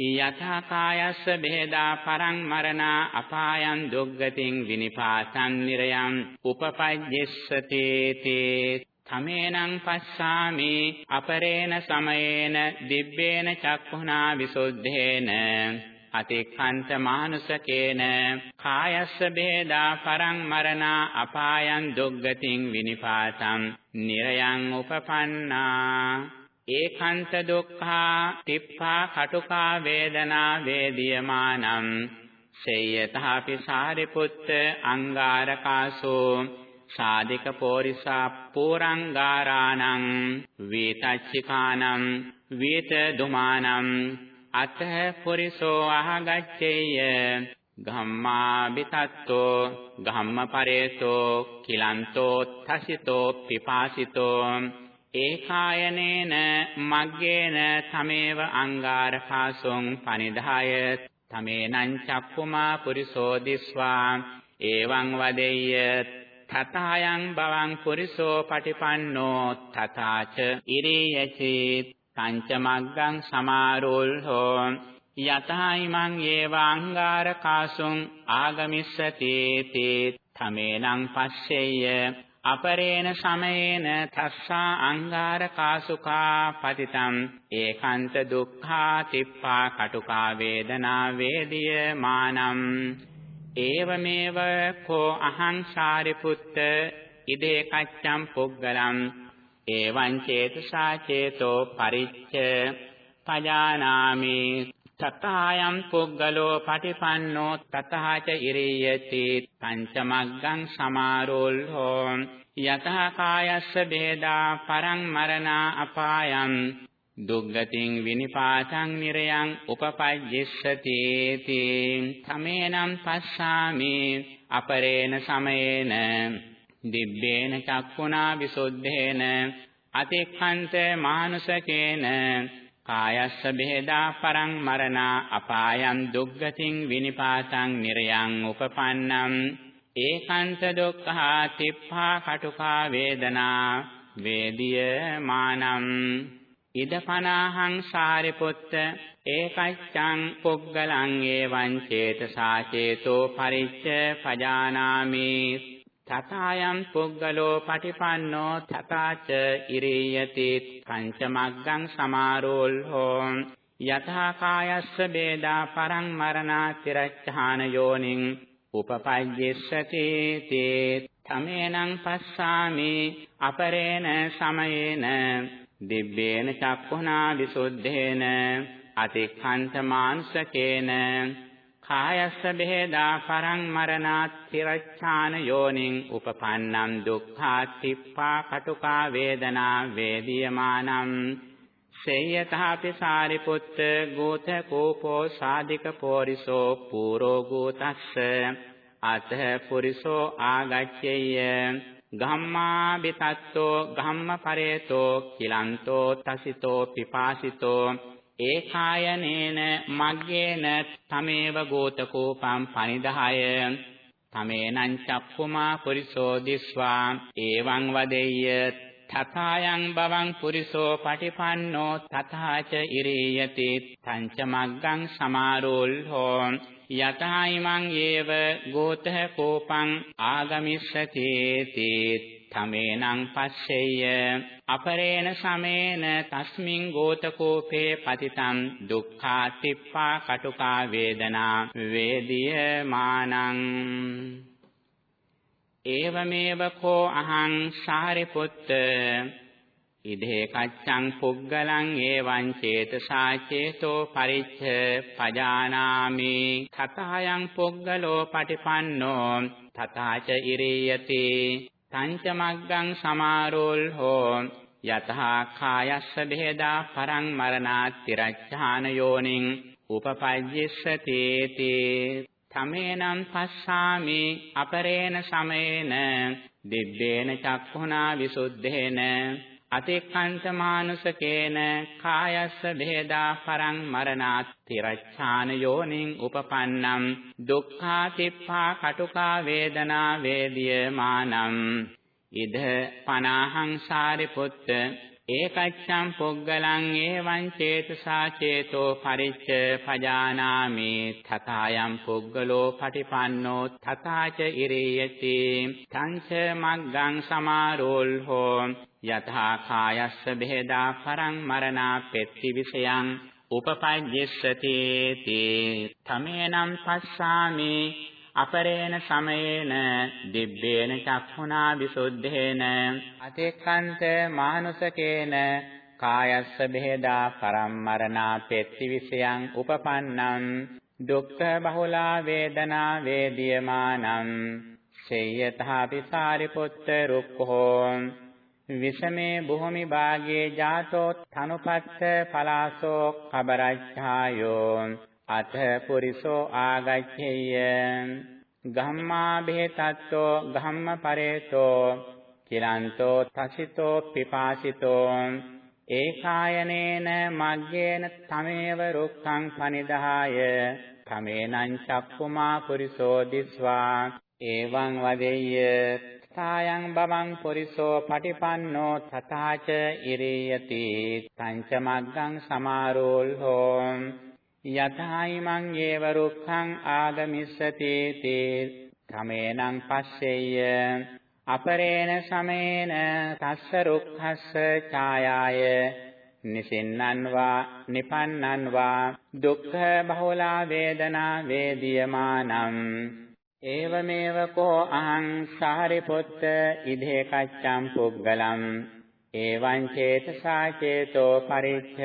යථා කායස්ස බෙහෙදා පරං මරණා අපායන් දුග්ගතින් විනිපාතං නිරයං උපපජ්ජස්සති තේ තමේනං පස්සාමි අපරේණ සමයේන දිබ්බේන චක්ඛුනා විසුද්ධේන අතික්ඛන්ත මානුසකේන කායස්ස බේදා පරං මරණා අපායන් දුග්ගතින් විනිපාතං නිරයං උපපන්නා ඒකාන්ත දුක්ඛා තිප්පා කටුකා වේදනා වේදියමානම් සේයතහපි සාරිපුත්ත අංගාරකාසෝ සාදික පෝරිසා පෝරංගාරාණං වේතච්චිකානම් වේත දුමානම් අතහ පුරිසෝ අහගච්ඡේය ගම්මා බිතත්තෝ ගම්ම පරේතෝ කිලන්තෝ තසිතෝ පිපාසිතෝ. ඒකායනේන මග්ගේන තමේව අංගාරකාසොං පනිදාය. තමේනං චක්කුමා පුරිසෝ දිස්වා. එවං වදෙය්‍ය. තථායන් බවං පුරිසෝ පටිපන්නෝ. තථාච ඉරියචේත් පංචමග්ගං සමාරෝල්හෝ. යතහයිමං ඒවාංගාර කාසුං ආගමිස්සති තේ තමේනං පස්සෙය්‍ය අපරේණ සමයේන තස්සා අංගාර කාසුකා පතිතම් ඒකාන්ත දුක්ඛා තිප්පා කටුකා වේදනා වේදිය මානම්. ඒවමේව කෝ අහං සාරිපුත්ත ඉදේ කච්ඡම් පුග්ගලම් එවං චේතසා චේතෝ පරිච්ඡ පජානාමි තථායම් පුග්ගලෝ පටිපන්නෝ තථාච ඉරියති පංචමග්ගං සමාරෝල්හෝ යතහ කායස්ස බේදා පරං මරණා අපායං දුග්ගතින් විනිපාතං නිරයං උපපජ්ජස්සති තී තමේනම් පස්සාමි අපරේණ සමයේන දිබ්බේන චක්ඛුනා විසුද්ධේන අතික්ඛන්ත මානුසකේන කායස්ස බෙහෙදා පරං මරණා අපායං දුග්ගතින් විනිපාතං නිරයං උපපන්නම් ඒකාන්ත දුක්ඛා තිප්පා කටුකා වේදනා වේදිය මානම් ඉදපනාහං සාරිපුත්ත ඒකච්ඡං පුග්ගලං ඒවං චේතසා චේතෝ පරිච්ඡ පජානාමි තථායම් පුග්ගලෝ පටිපන්නෝ තථාච ඉරියති පංචමග්ගං සමාරෝල්හෝ යතහා කායස්ස බේදා පරං මරණා තිරච්ඡාන යෝනිං උපපජ්ජස්සති තේ තමේනං පස්සාමි අපරේණ සමයේන දිබ්බේන චක්ඛුනා විසුද්ධේන අතික්ඛන්ත මාංශකේන කායස්ස බෙහෙදා පරං මරණාත් තිරච්ඡාන යෝනිං උපපන්නම් දුක්ඛාතිප්පා කටුකා වේදනා වේදියමානම් සේයතාපි සාරිපුත්ත ගෝත කෝපෝ සාදික පෝරිසෝ පූරෝ ගෝතස්ස අත පුරිසෝ ආගච්ඡේය ගම්මා බිතත්තෝ ගම්ම පරේතෝ කිලන්තෝ තසිතෝ පිපාසිතෝ ඒකායනේන මග්ගේන තමේව ගෝතකෝපම් පනිදාය. තමේනං චක්කුමා පුරිසෝ දිස්වා. එවං වදෙය්‍ය. තථායන් බවං පුරිසෝ පටිපන්නෝ. තථාච ඉරියති. තංච මග්ගං සමාරෝල්හෝ. යතහයිමං ඒව ගෝතහ කෝපං ආගමිස්සති තේ. තමේනං පස්සෙය්‍ය අපරේණ සමේන තස්මින් ගෝතකෝපේ පතිතං දුක්ඛා තිප්පා කටුකා වේදනා වේදිය මානං। ඒවමේව කෝ අහං සාරිපුත්ත। ඉදේ කච්ඡං පුග්ගලං ඒවං චේතසා චේතෝ පරිච්ඡ පජානාමි। තතයන් පුග්ගලෝ පටිපන්නෝ। තථාච ඉරියති। පංචමග්ගං සමාරෝල් හෝ යතහා කායස්ස බෙහෙදා පරං මරණාත් තිරච්ඡාන යෝනින් උපපජ්ජස්සති තේ තමේනම් පස්සාමි අපරේණ සමේන දිබ්බේන චක්ඛුනා විසුද්ධේන අතික්ඛන්ත මානුසකේන කායස්ස බෙහෙදා පරං මරණාත් තිරච්ඡාන යෝනින් උපපන්නම් දුක්ඛා තිප්පා කටුකා වේදනා වේදියමානම් ඉද පනාහං සාරිපුත්ත ඒකච්ඡම් පොග්ගලං ඒවං චේතසා චේතෝ පරිච්ඡ පජානාමි තථායම් පුග්ගලෝ පටිපන්නෝ තථාච ඉරියති තංච මග්ගං සමාරෝල් හෝ යතහා කායස්ස බෙහෙදා පරං මරණා පෙත්ති විසයං උපපජ්ජස්සති තේ තමේනම් පස්සාමි අපරේණ සමයේන දිබ්බේන චක්ඛුනා විසුද්ධේන අතික්ඛන්ත මානුසකේන කායස්ස බෙහෙදා පරම්මරණා පෙත්ති විසයං උපපන්නං දුක්ඛ බහුලා වේදනා වේදියමානං සේයථාපි සාරිපුත්ත රුක්ඛෝ විසමේ භූමි භාගේ ජාතෝ තනුපත්ත පලාසෝ කබරච්ඡායෝ අත පුරිසෝ ආගච්ඡේය. ගම්මා බෙහෙතත්තෝ ගම්ම පරේතෝ කිලන්තෝ තසිතෝ පිපාසිතෝ ඒකායනේන මග්ගේන තමේව රුක්ඛං පනිදාය. තමේනං චක්කුමා පුරිසෝ දිස්වා. එවං වදෙය්‍ය. සායං බවං පුරිසෝ පටිපන්නෝ තථාච ඉරියති පංච මග්ගං සමාරෝල් හෝ යතහයිමං ඒව රුක්ඛං ආගමිස්සති තේ තමේනං පස්සෙය්‍ය අපරේණ සමේන තස්ස රුක්ඛස්ස ඡායාය නිසින්නන් වා නිපන්නන් වා දුක්ඛ බහුලා වේදනා වේදියමානම් ඒවමේව කෝ අහං සාරිපුත්ත ඉදේ කච්ඡම් පුග්ගලම් එවං චේතසා චේතෝ පරිච්ඡ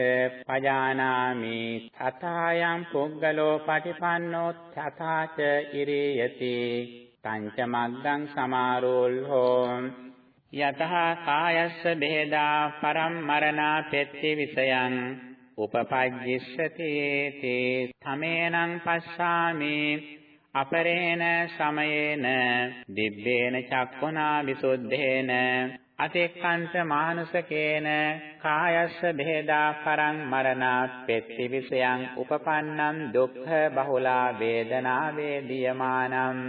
පජානාමි තථායන් පුද්ගලෝ පටිපන්නෝ තථාච ඉරියති පංච මග්ගං සමාරෝල්හෝ යතහ කායස්ස බෙහෙදා පරම්මරණා පෙත්ති විසයං උපපජ්ජිස්සති තේ තමේනං පස්සාමි අපරේණ සමයේන දිබ්බේන චක්ඛුනා විසුද්ධේන අතෙක්කන්ත මානුසකේන කායස්ස බෙහෙදා පරං මරණාත් පෙත්ති විසයං උපපන්නං දුක්ඛ බහුලා වේදනා වේදියමානං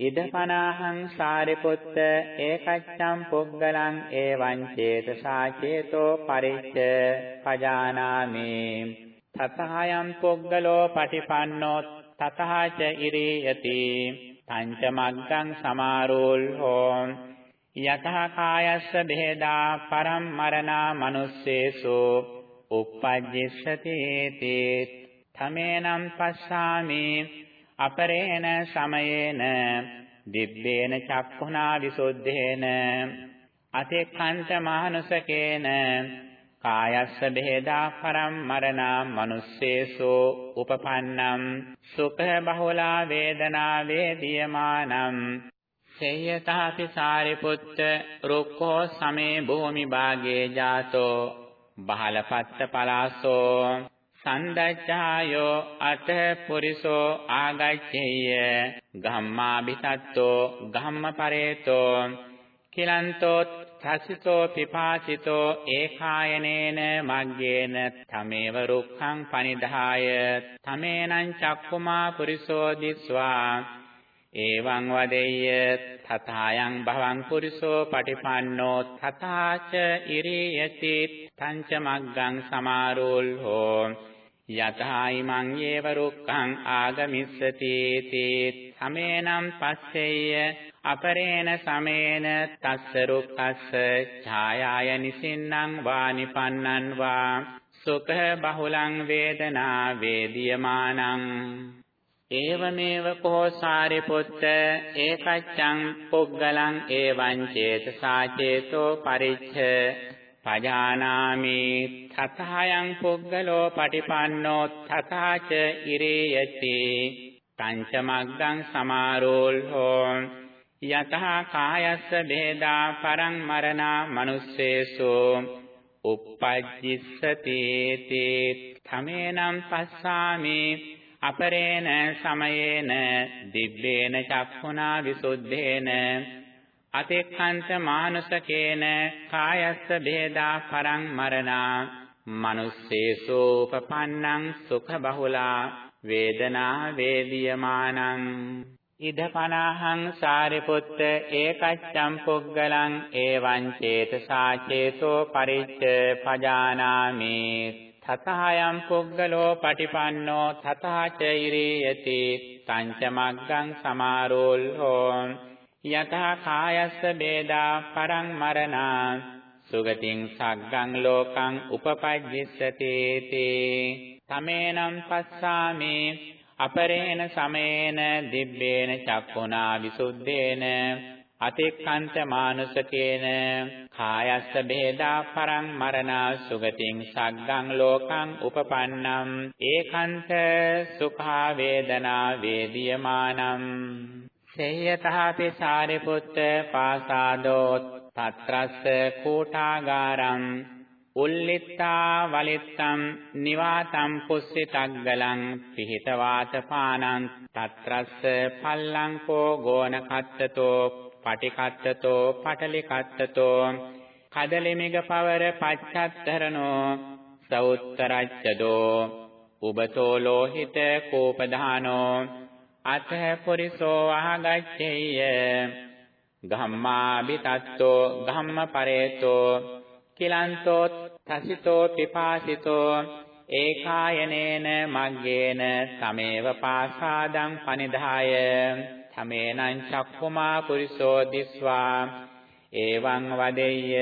ඉදපනාහං සාරිපුත්ත ඒකච්ඡම් පුග්ගලං එවං චේතසා චේතෝ පරිච්ඡ පජානාමි. තතහයම් පුග්ගලෝ පටිපන්නෝ තතහච ඉරියති පංචමග්ගං සමාරෝල් හෝ යතහ කායස්ස බෙහෙදා පරම් මරණා මනුස්සේසු. uppajjissati තේ තමේනම් පස්සාමි. අපරේණ සමයේන. දිබ්බේන චක්ඛුනා විසුද්ධේන. අතෙක්ඛන්ත මානුසකේන කායස්ස බෙහෙදා පරම් මරණා මනුස්සේසෝ උපපන්නම් සුඛ බහුලා වේදනා වේදියමානම් සේයතාපි සාරිපුත්ත රුක්ඛෝ සමේ භූමි භාගේ ජාතෝ බහලපත්ත පලාසෝ සන්දච්ඡායෝ අත පුරිසෝ ආගච්ඡේය ගම්මාபிසත්තෝ ගම්මපරේතෝ කිලන්තෝ තසිතෝ පිපාසිතෝ ඒකායනේන මග්ගේන තමේව රුක්ඛං පනිදාය තමේනං චක්කුමා පුරිසෝ දිස්වා එවං වදෙය්‍ය තථායන් භවං පුරිසෝ පටිපන්නෝ තථාච ඉරියති තංච මග්ගං සමාරෝල් හෝ යතහායිමං යේව රුක්ඛං ආගමිස්සති තේ සමේනම් පස්සෙය්‍ය අපරේණ සමේන තස්ස රුක්ඛස්ස ඡායාය නිසින්නම් වා නිපන්නං වා සුඛ බහුලං වේදනා වේදියමානං ඒවමේව කෝ සාරිපුත්ත ඒකච්ඡං පුග්ගලං ඒවං චේතසා චේතෝ පරිච්ඡ පජානාමි තථායන් පුග්ගලෝ පටිපන්නෝ තථාච ඉරේයති පංචමග්ගං සමාරෝල්හෝ යතහ කායස්ස බේදා පරං මරණා මනුස්සේසු. uppajjissati තේ තමේනම් පස්සාමි. අපරේණ සමයේන දිබ්බේන චක්ඛුනා විසුද්ධේන. අතෙක්ඛන්ත මානුසකේන කායස්ස බේදා පරං මරණා මනුස්සේසෝපපන්නං සුඛ බහුලා වේදනා වේදියමානං. ඉදපනහං සාරිපුත්ත ඒකච්ඡම් පුග්ගලං එවං චේතසා චේතෝ පරිච්ඡ පජානාමි. තතහයම් පුග්ගලෝ පටිපන්නෝ තතහච ඉරේයති. පංචමග්ගං සමාරෝල්හෝ යතහ කායස්ස බේදා පරං මරණා. සුගතින් සග්ගං ලෝකං උපපජ්ජිස්සති. තේ තමේනම් පස්සාමි. අපරේණ සමේන දිබ්බේන චක්ඛුනා විසුද්ධේන අතික්ඛන්ත මානුසකේන කායස්ස බේදා පරං මරණා සුගතින් සග්ගං ලෝකං උපපන්නම් ඒකන්ත සුඛා වේදනා වේදියමානම් සේයතහපි සාරිපුත්ත පාසාදෝ తත්‍රස්ස කෝටාගාරං උල්ලිත්තා වලිත්තම් නිවාතම් පුස්සිතග්ගලං පිහිතවාතපානං తත්‍රස්ස පල්ලංකෝ ගෝනකත්තතෝ පටිකත්තතෝ පටලිකත්තතෝ කදලිමිග පවර පච්චත්තරනෝ සෞත්තරච්චදෝ උබතෝ ලෝහිත කෝපදානෝ අතහ පුරිසෝ අහගච්ඡේය ගම්මාබිතත්තෝ ගම්මපරේතෝ කිලන්තෝ තසිතෝ පිපාසිතෝ ඒකායනේන මග්ගේන තමේව පාසාදං පනිදාය තමේනං චක්ඛුමා පුරිසෝ දිස්වා එවං වදෙය්‍ය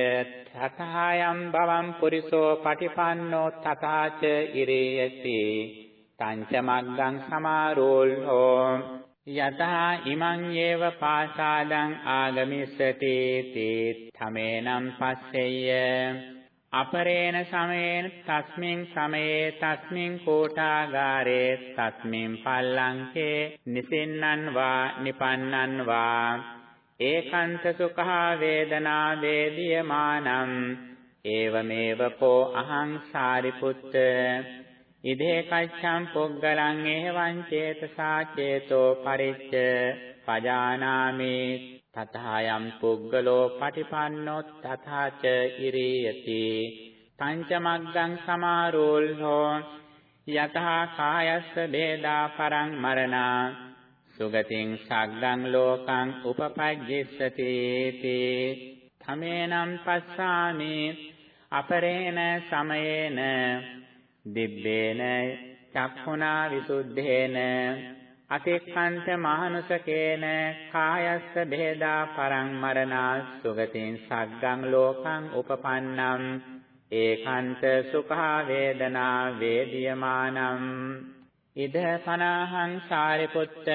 තථායම් භවං පුරිසෝ පටිපන්නෝ තථාච ඉරේයති තංච මග්ගං සමාරෝල්හෝ යතහා ඉමං යේව පාසාදං ආගමිස්සති තී තමේනම් පස්සෙය්‍ය අපරේණ සමයේන තස්මින් සමයේ තස්මින් කෝටාගාරේ තස්මින් පල්ලංකේ නිසින්නන් වා නිපන්නන් වා ඒකාන්ත සුඛා වේදනා වේදියමානම් ඒවමේව කෝ අහං සාරිපුත්ත ඉදේ කච්ඡම් පුග්ගලං එහෙවං චේතසා චේතෝ පරිච්ඡ පජානාමි තථායම් පුග්ගලෝ පටිපන්නෝ තථාච ඉරියති පංචමග්ගං සමාරෝල්හෝ යතහා කායස්ස වේදා පරං මරණා සුගතින් සග්ගං ලෝකං උපපජ්ජස්සති තී තමේනම් පස්සාමි අපරේණ සමයේන දිබ්බේන චක්ඛුනා විසුද්ධේන අතික්ඛන්ත මහනුසකේන කායස්ස බෙහෙදා පරං මරණා සුගතින් සග්ගං ලෝකං උපපන්නම් ඒකාන්ත සුඛා වේදනා වේදියමානම් ඉද පනහං සාරිපුත්ත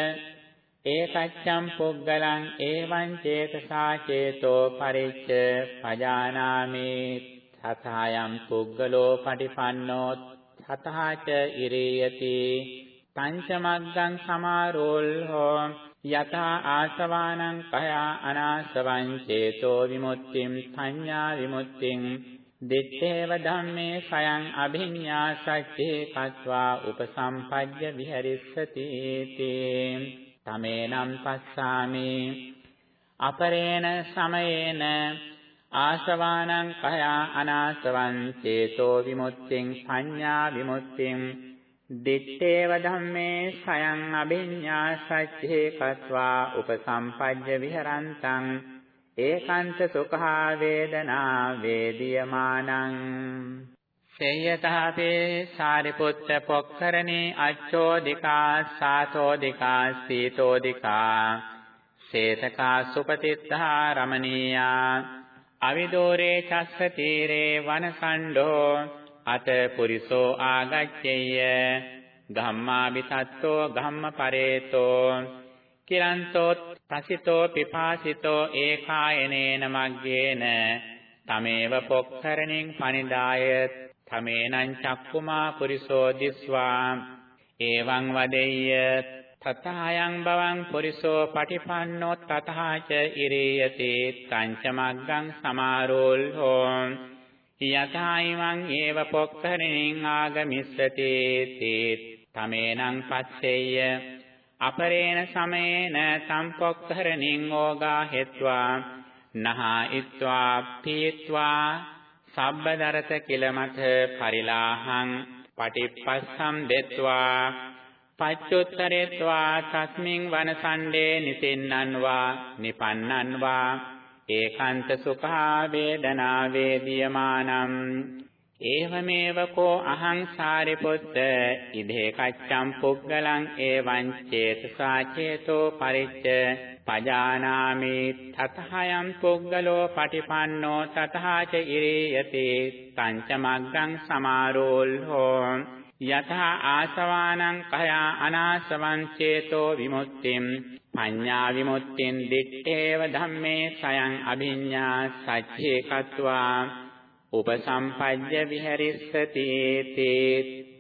ඒකච්ඡම් පුග්ගලං ඒවං චේතසා චේතෝ පරිච්ඡ පජානාමි තථායම් පුග්ගලෝ පටිපන්නෝ තථාච ඉරියති පංචමග්ගං සමාරෝල්හෝ යතා ආසවානං කයා අනාසවං චේතෝ විමුක්තිම් සංඥා විමුක්තිම් දිත්තේව ධම්මේ සයං අභිඤ්ඤා සච්චේ කତ୍වා උපසම්පජ්ජ විහෙරිස්සති තේ තමේනම් පස්සාමි අපරේණ සමයේන ආසවානං කයා අනාසවං චේතෝ විමුක්තිං සංඥා විමුක්තිං දිත්තේව ධම්මේ සයං අභිඤ්ඤා සච්චේ කତ୍වා උපසම්පජ්ජ විහරන්තං ඒකාන්ත සුඛා වේදනා වේදියමානං සේයතාපේ සාරිපුත්ත පොක්කරණේ අච්ඡෝදිකා සාතෝදිකා සීතෝදිකා සේතකා සුපතිත්තා රමණීයා අවිදෝරේ චස්ස තීරේ වනසණ්ඩෝ අත පුරිසෝ ආගච්ඡේය ධම්මාபிසත්තෝ ධම්මපරේතෝ කිරන්තෝ තසිතෝ පිපාසිතෝ ඒකායනේන මග්ගේන තමේව පොක්කරණින් පනිදාය තමේනං චක්කුමා පුරිසෝ දිස්වා. එවං වදෙය්‍ය තතහායන් බවං පුරිසෝ පටිපන්නෝ තතහාච ඉරියති තංචමග්ගං සමාරෝල්හෝ යථායිමං ඒව පොක්කරණින් ආගමිස්සති තේ තමේනං පස්සෙය්‍ය අපරේණ සමේන සම්පොක්කරණින් ඕගා හෙත්වා නහා ඉත්වා පීත්වා සබ්බදරත කිලමත පරිලාහං පටිපස්සම් දෙත්වා පච්චුත්තරේत्वा තස්මින් වනසණ්ඩේ නිසින්නන් වා නිපන්නන් වා ඒකාන්ත සුඛා වේදනා වේදියමානම්. ඒවමේව කෝ අහං සාරිපුත්ත ඉදේ කච්ඡම් පුග්ගලං එවං චේතසා චේතෝ පරිච්ඡ පජානාමි තතහයම් පුග්ගලෝ පටිපන්නෝ තතහච ඉරේයති පංචමග්ගං සමාරෝල්හෝ. යතහා ආසවානං කයා අනාසවං චේතෝ විමුක්තිම්. පඤ්ඤා විමුක්තින් දිත්තේව ධම්මේ සයං අභිඤ්ඤා සච්චේ කତ୍වා උපසම්පජ්ජ විහෙරිස්සති තේ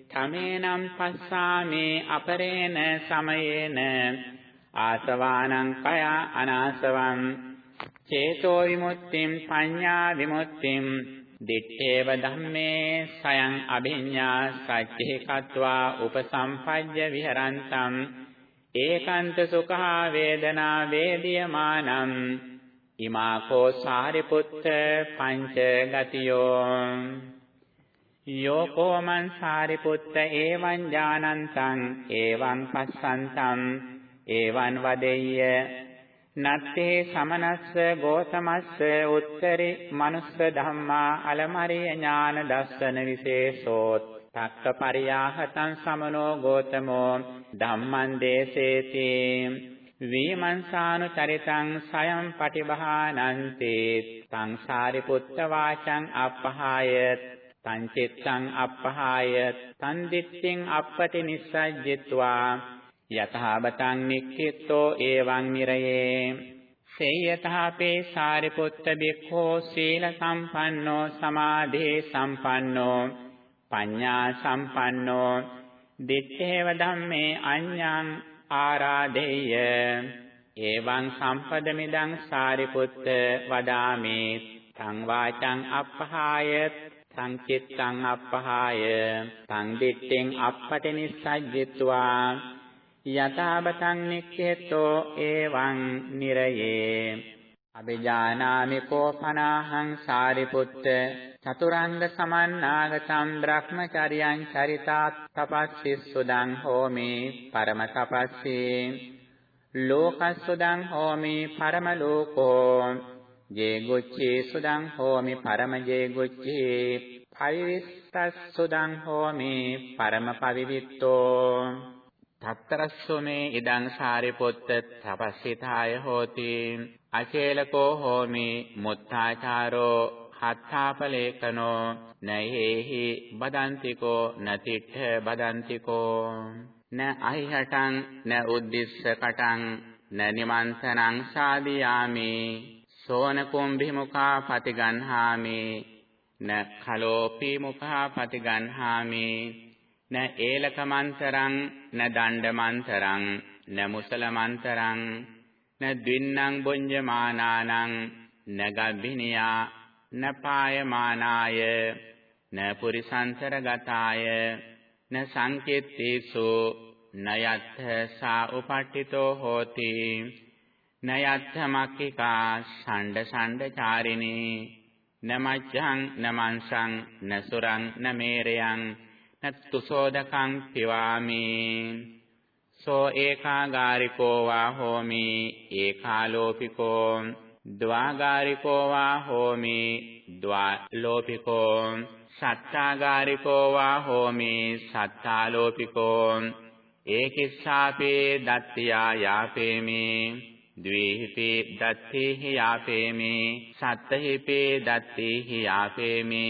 තමේනම් පස්සාමේ අපරේණ සමයේන. ආසවානං කය අනාසවං. චේතෝ විමුක්තිම් පඤ්ඤා විමුක්තිම්. දිත්තේව ධම්මේ සයං අභිඤ්ඤා සච්චේ කତ୍වා උපසම්පජ්ජ විහරන්තං ඒකාන්ත සුඛා වේදනා වේදියමානම් ඉමාකෝ සාරිපුත්ත පංච ගතියෝ යෝකෝ මං සාරිපුත්ත ඒවං ඥානන්තං ඒවං පස්සන්තං ඒවං වදෙය්‍ය නත්තේ සමනස්ස ගෝතමස්ස උත්තරි මනුස්ස ධම්මා අලමරිය ඥාන දස්සන විශේෂෝත්. තක්ක පරියාහතං සමනෝ ගෝතමෝ ධම්මං දේසේති. වීමංසානු චරිතං සයම් පටිභානන්තේ. සංසාරි පුත්ත වාචං අපහාය තං චිත්තං අපහාය තන් දිට්ඨින් අපපටි නිස්සජ්ජිත්වා. යතහබතං නික්ඛිතෝ එවං නිරයේ සේයතහපේ සාරිපුත්ත බික්ඛෝ සීල සම්පන්නෝ සමාධේ සම්පන්නෝ පඤ්ඤා සම්පන්නෝ දිත්තේව ධම්මේ අඤ්ඤං ආරාදේය එවං සම්පදමිදං සාරිපුත්ත වදාමි තං වාචං අපහාය සංචිත්තං අපහාය සංදිත්තෙන් අපපටිනිස්සජ්ජිත්වා යතාබතං නික්ඛේතෝ එවං නිරයේ. අභිජානාමි කෝපනාහං සාරිපුත්ත චතුරංග සමන්නාගතම් බ්‍රහ්මචර්යං චරිතාත් තපස්සිස්සුදං හෝමි පරම තපස්සී. ලෝකස්සුදං හෝමි පරම ලෝකෝ. ජේගොච්චේ සුදං හෝමි පරම ජේගොච්චේ පවිවිස්සස්සුදං හෝමි පරම පවිවිත්තෝ. තත්තරස්සුමේ ඉදං සාරිපුත්ත තපස්සිතාය හෝති। අචේලකෝ හෝමි මුත්තාචාරෝ හත්ථාපලේකනෝ නයිහි බදන්තිකෝ නතිට්ඨ බදන්තිකෝ। න අහිහටං න උද්දිස්ස කටං න නිමන්තනං සාදියාමි। සෝන කුම්භිමුඛා පතිගන්හාමි න කලෝපි මුඛා පතිගන්හාමි න ඒලකමන්තරං න දණ්ඩමන්තරං න මුසලමන්තරං න ද්වින්නං බුඤ්ජමානානං න ගබ්බිනියා න පායමානාය න පුරිසංසරගතාය න සංකෙත්තේසු නයත්ථ සා උපට්ඨිතෝ හෝති නයත්ථ මක්ඛිකා ඡණ්ඩ ඡණ්ඩචාරිණී නමච්ඡං නමංසං නසුරං නමේරයං නත්තුසෝදකං පිවාමි සෝ ඒකාගාරිකෝ වා හෝමි ඒකාලෝපිකෝ ද්වාගාරිකෝ වා හෝමි ද්වාලෝපිකෝ සත්තාගාරිකෝ වා හෝමි සත්තාලෝපිකෝ ඒකිස්සාපේ දත්තියා යාපේමි ද්වේහිපේ දත්තේහි යාපේමි සත්තහිපේ දත්තේහි යාපේමි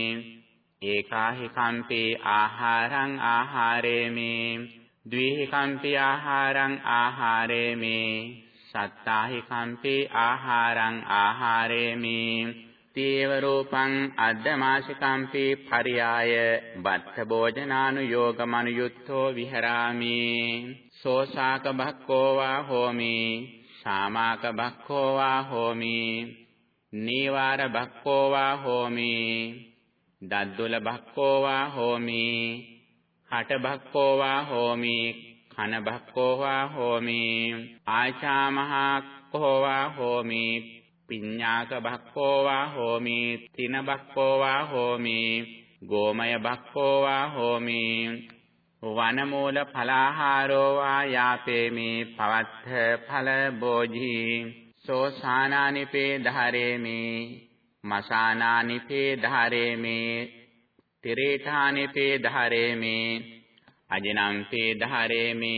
ඒකාහි කම්පේ ආහාරං ආහාරේමි. ද්වේහි කම්පේ ආහාරං ආහාරේමි. සත්තාහි කම්පේ ආහාරං ආහාරේමි. තේව රූපං අද්දමාසිකම්පි පරියාය. බත්ත භෝජනානුയോഗමනුයුක්තෝ විහරාමි. සෝසාක භක්ඛෝ වා හෝමි. සාමාක භක්ඛෝ වා හෝමි. නීවාර භක්ඛෝ වා හෝමි. දද්දොල භක්කෝවා හෝමි හට භක්කෝවා හෝමි කන භක්කෝවා හෝමි ආචාමහා කෝවා හෝමි පිඤ්ඤාක භක්කෝවා හෝමි තින භක්කෝවා හෝමි ගෝමය භක්කෝවා හෝමි වනමූල ඵලාහාරෝ ආයාපේමේ පවත්ථ ඵල බෝධි සෝසානානිපේ ධරේමේ මසානානිපේ ධාරේමි තිරේඨානිපේ ධාරේමි අජනම්පේ ධාරේමි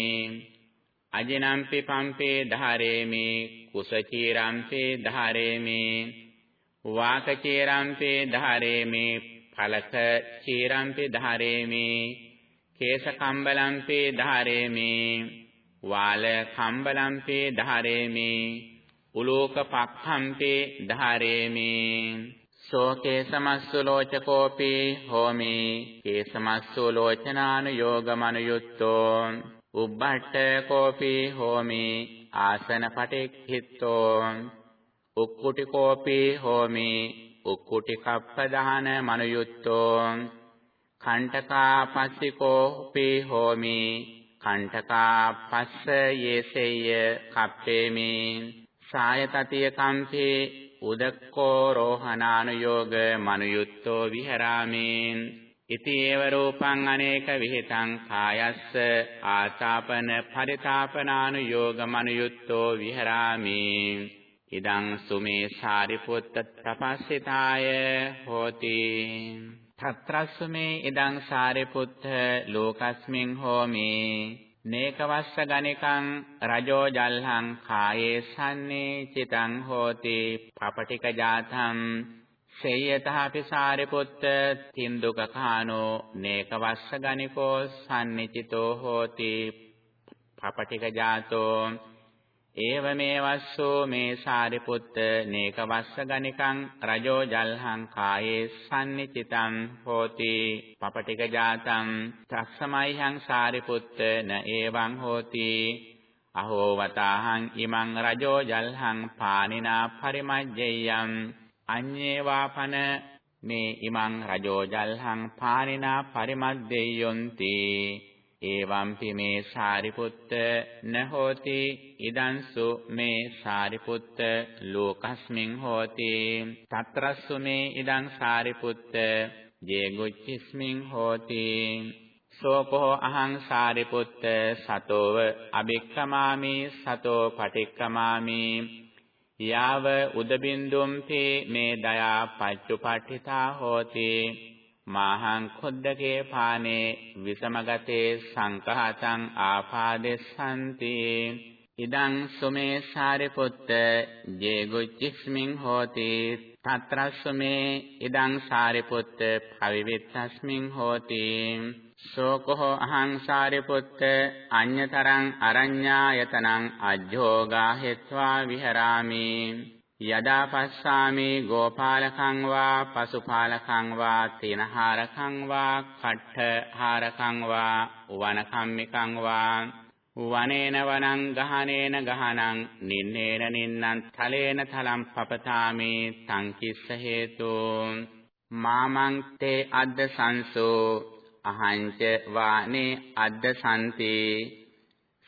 අජනම්පි පම්පේ ධාරේමි කුසචීරම්පේ ධාරේමි වාකචීරම්පේ ධාරේමි ඵලක චීරම්පේ ධාරේමි කේශ කම්බලම්පේ ධාරේමි වාල කම්බලම්පේ ධාරේමි උලෝක පක්ඛම්පේ ධාරේමි. සෝකේ සමස්සු ලෝචකෝපි හෝමි. කේසමස්සු ලෝචනානුയോഗමනුයුත්තෝ උබ්බට්ඨ කෝපි හෝමි. ආසන පටික්ඛිතෝ උක්කුටි කෝපි හෝමි. උක්කුටි කප්පදාන මනුයුත්තෝ. කණ්ඨකා පස්සිකෝපි හෝමි. කණ්ඨකා පස්ස යේසෙය්‍ය කප්පේමි. සායතතිය කම්සේ උදක්කෝ රෝහණානුയോഗ මනුයුත්තෝ විහරාමේ ඉති ඒව රූපං අනේක විහෙතං කායස්ස ආතාපන පරිතාපනානුയോഗ මනුයුත්තෝ විහරාමේ ඉදං සුමේ සාරිපුත්ත තපස්සිතාය හෝති. තත්‍රස්සුමේ ඉදං සාරිපුත්ත ලෝකස්මින් හෝමේ. නේකවස්ස ගණිකං රජෝ ජල්හං කායේ සන්නේ චිතං හෝති පපටික ජාතං සේයතහපි සාරිපුත්ත තින්දුක කානෝ නේකවස්ස ගණිකෝ සම්නිචිතෝ හෝති පපටික ජාතෝ ඒවමේ වස්සෝ මේ සාරිපුත්ත නේක වස්ස ගනිකං රජෝ ජල්හං කායේ සම්නිචිතං හෝති පපටික ජාතං තක්සමයිහං සාරිපුත්ත න ඒවං හෝති අහෝ වතාහං ඉමං රජෝ ජල්හං පානිනා පරිමජ්ජයම් අඤ්ඤේවාපන මේ ඉමං රජෝ ජල්හං පානිනා පරිමද්දෙයොන්ති එවම්පි මේ සාරිපුත්ත නහෝති ඉදන්සු මේ සාරිපුත්ත ලෝකස්මින් හෝති. తත්‍රස්සු මේ ඉදං සාරිපුත්ත ජේගුච්චිස්මින් හෝති. සෝකෝ අහං සාරිපුත්ත සතෝව අබික්කමාමි සතෝ පටික්කමාමි යාව උදබින්දුම්පි මේ දයා පච්චුපට්ඨිතා හෝති. මාහං ඛොද්දකේ පානේ විසමගතේ සංකහතං ආපාදෙස්සන්ති. ඉදං සුමේ සාරිපුත්ත ජේගුච්චිස්මින් හෝති. తත්‍රස්සුමේ ඉදං සාරිපුත්ත පවිවිත්තස්මින් හෝති. සෝකෝ අහං සාරිපුත්ත අඤ්‍යතරං අරඤ්ඤායතනං අජ්ජෝගා හෙත්වා විහරාමි. යදා පස්සාමි ගෝපාලකං වා පසුපාලකං වා තිනහාරකං වා කට්ඨහාරකං වා වනකම්මිකං වා වනේන වනං ගහනේන ගහනං නින්නේන නින්නං තලේන තලම් පපතාමි තං කිස්ස හේතු. මාමං තේ අද්ද සංසෝ අහංච වානේ අද්ද සම්ති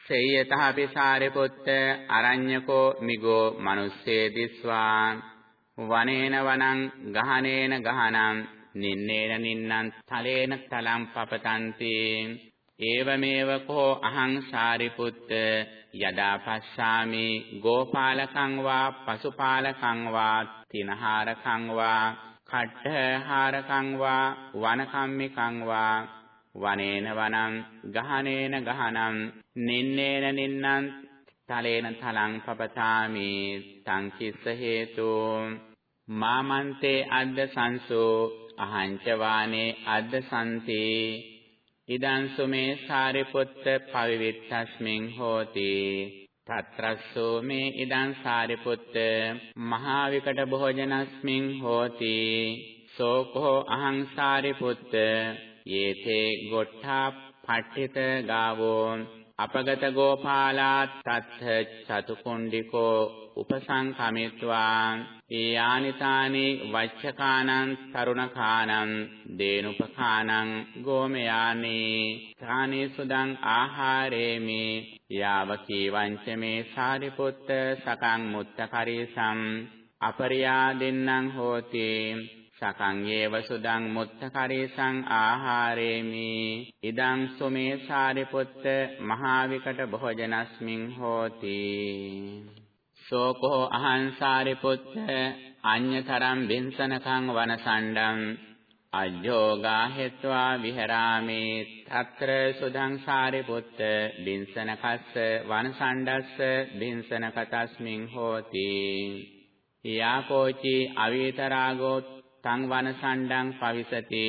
සේයතහපි සාරිපුත්ත අරඤ්‍යකෝ මිගෝ මිනිස්සේ දිස්වා වනේන වනං ගහනේන ගහනං නින්නේන නින්නං තලේන තලං පපතන්ති ඒවමේව කෝ අහං සාරිපුත්ත යදා පස්සාමි ගෝපාලකං වා පසුපාලකං වා තිනහාරකං වා කට්ඨහාරකං වා වනකම්මිකං වා වනේන වනං ගහනේන ගහනං නින්නේන නින්නං තලේන තලං පපතාමි තං කිස්ස හේතු මාමන්තේ අද්ද සංසෝ අහංච වානේ අද්ද සම්ති ඉදං සුමේ සාරිපුත්ත පවිවිත්තස්මින් හෝති తත්‍රස්සෝ මේ ඉදං සාරිපුත්ත මහා විකට භෝජනස්මින් හෝති සෝකෝ අහං සාරිපුත්ත යේතේ ගොට්ඨා පට්ඨිත ගාවෝ අපගත ගෝපාලා තත්ථ චතුකුණ්ඩිකෝ උපසංඛමිත්වා යානිතානි වච්චකානං තරුණකානං දේනුපකානං ගෝමයානි තානි සුදං ආහාරේමි යාවකී වංචමේ සාරිපුත්ත සකං මුත්තකරීසම් අපරියාදින්නම් හෝති සකං ඒව සුදං මුත්තකරීසං ආහාරේමි। ඉදං සුමේ සාරිපුත්ත මහා විකට භෝජනස්මින් හෝති। සෝකෝ අහං සාරිපුත්ත අඤ්‍යතරම් වින්සනකං වනසණ්ඩං। අජ්ජෝගා හෙත්වා විහරාමි। తත්‍ර සුදං සාරිපුත්ත වින්සනකස්ස වනසණ්ඩස්ස වින්සනකතස්මින් හෝති। යාකෝචි අවීතරාගෝ තං වනසණ්ඩං පවිසති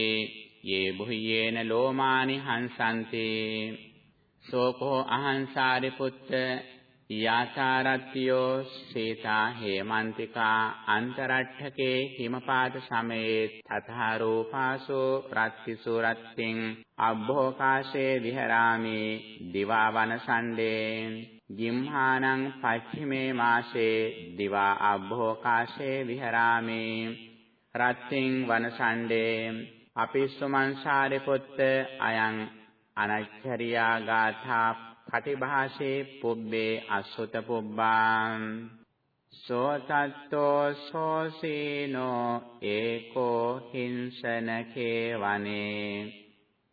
යේ බුහියේන ලෝමානි හංසන්ති. සෝකෝ අහං සාරිපුත්ත යාචාරත්තියෝ සීතා හේමන්තිකා අන්තරට්ඨකේ හිමපාත සමයේ තථා රූපාසෝ රත්තිසු රත්තිං අබ්බෝකාශේ විහරාමි දිවා වනසණ්ඩේ. ජිම්හානං පච්චිමේ මාසේ දිවා අබ්බෝකාශේ විහරාමි. රත්තිං වනසණ්ඩේ අපිස්සුමංසාරේ පුත්ත අයං අනච්චරියා ගාථා පටිභාෂේ පුබ්බේ අසුත පුබ්බාං සෝතත්තෝ සෝසීනෝ ඒකෝ හිංසනකේ වනේ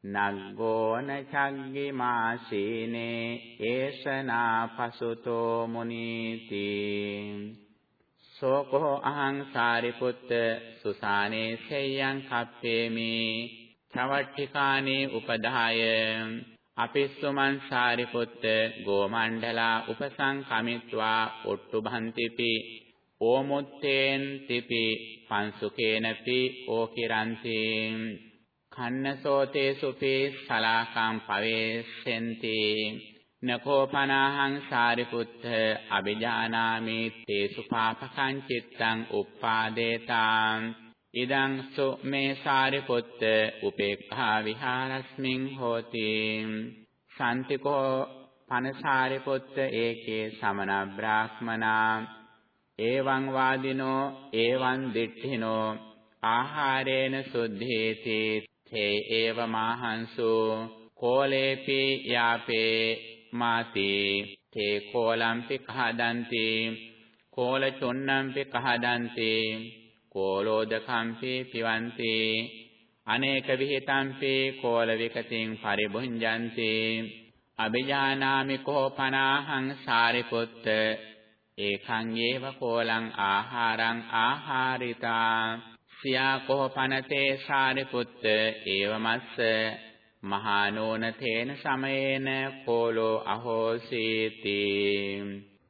නග්ගෝන චග්ගි මාසීනේ ඒසනා පසුතෝ මුනීති සෝකෝ අහං සාරිපුත්ත සුසානේ සෙය්‍යං කප්පේමි චවට්ඨිකානේ උපදාය අපිස්සුමන් සාරිපුත්ත ගෝමණ්ඩලා උපසංකමිත්වා ඔට්ටුභන්තිපි ඕමුත්තේන් තිපි පංසුකේනපි ඕකිරන්ති කන්නසෝතේ සුපි සලාකම් පවේසෙන්ති නකෝ පනාහං සාරිපුත්ත අபிජානාමි තේසු පාපකං චිත්තං උප්පාදේතා ඉදං සු මේ සාරිපුත්ත උපේක්ඛා විහාරස්මින් හෝති. සම්තිකෝ පනසාරිපුත්ත ඒකේ සමන බ්‍රාහ්මනා එවං වාදිනෝ එවං දිට්ඨිනෝ ආහාරේන සුද්ධේති තේ ඒව මාහංසු කෝලේපි යාපේ මාති තේ කෝලම්පි කහදන්ති කෝල චොන්නම්පි කහදන්ති කෝලෝදකම්පි පිවන්ති අනේක විහිතම්පි කෝල විකතින් පරිභුංජන්ති අභිජානාමි කෝපනාහං සාරිපුත්ත ඒකං ඒව කෝලං ආහාරං ආහාරිතා සියා කෝපනතේ සාරිපුත්ත ඒවමස්ස මහානෝන තේන සමයේන කෝලෝ අහෝසීති.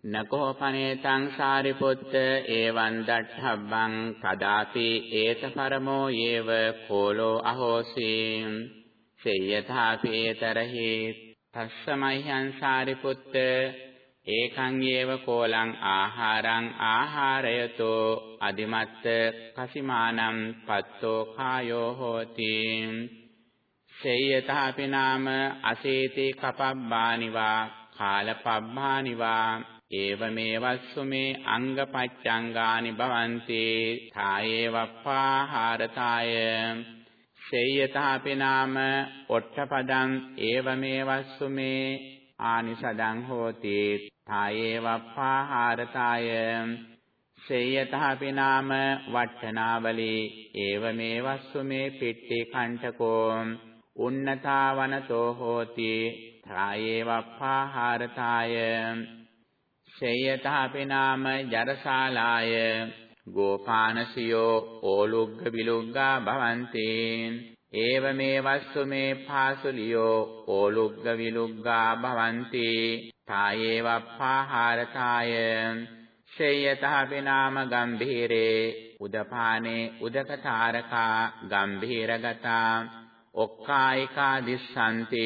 නකෝපනේතං සාරිපුත්ත ඒවං දට්ඨබ්බං කදාපි ඒත පරමෝ යේව කෝලෝ අහෝසී. සේයථාපේතරහි තස්සමයිහං සාරිපුත්ත ඒකං යේව කෝලං ආහාරං ආහාරයතෝ අදිමත්ත කසිමානම් පත්තෝ කායෝ හෝති. සේයථාපි නාම අසීති කපබ්බානිවා කාලපබ්බානිවා. ඒවමේවස්සුමේ අංගපච්චංගානි භවಂತಿ ථායේ වප්පාහාරතාය සේයතාපි නාම ඔට්ඨපදං ඒවමේවස්සුමේ ආනිසදං හෝති ථායේ වප්පාහාරතාය සේයතාපි නාම වට්ඨනාවලි ඒවමේවස්සුමේ පිට්ටි කණ්ඨකෝ උන්නතාවනතෝ හෝති. ථායේ වප්පාහාරතාය ශේයතාපි නාම ජරසාලාය. ගෝපානසියෝ ඕලුග්ග විලුග්ගා භවಂತಿ ඒවමේ වස්සු මේ පාසුලියෝ ඕලුග්ග විලුග්ගා භවಂತಿ තායේ වප්පාහාරතාය ශේයතාපි නාම ගම්භීරේ උදපානේ උදකතාරකා ගම්භීරගතා. ඔක්කායිකා දිස්සන්ති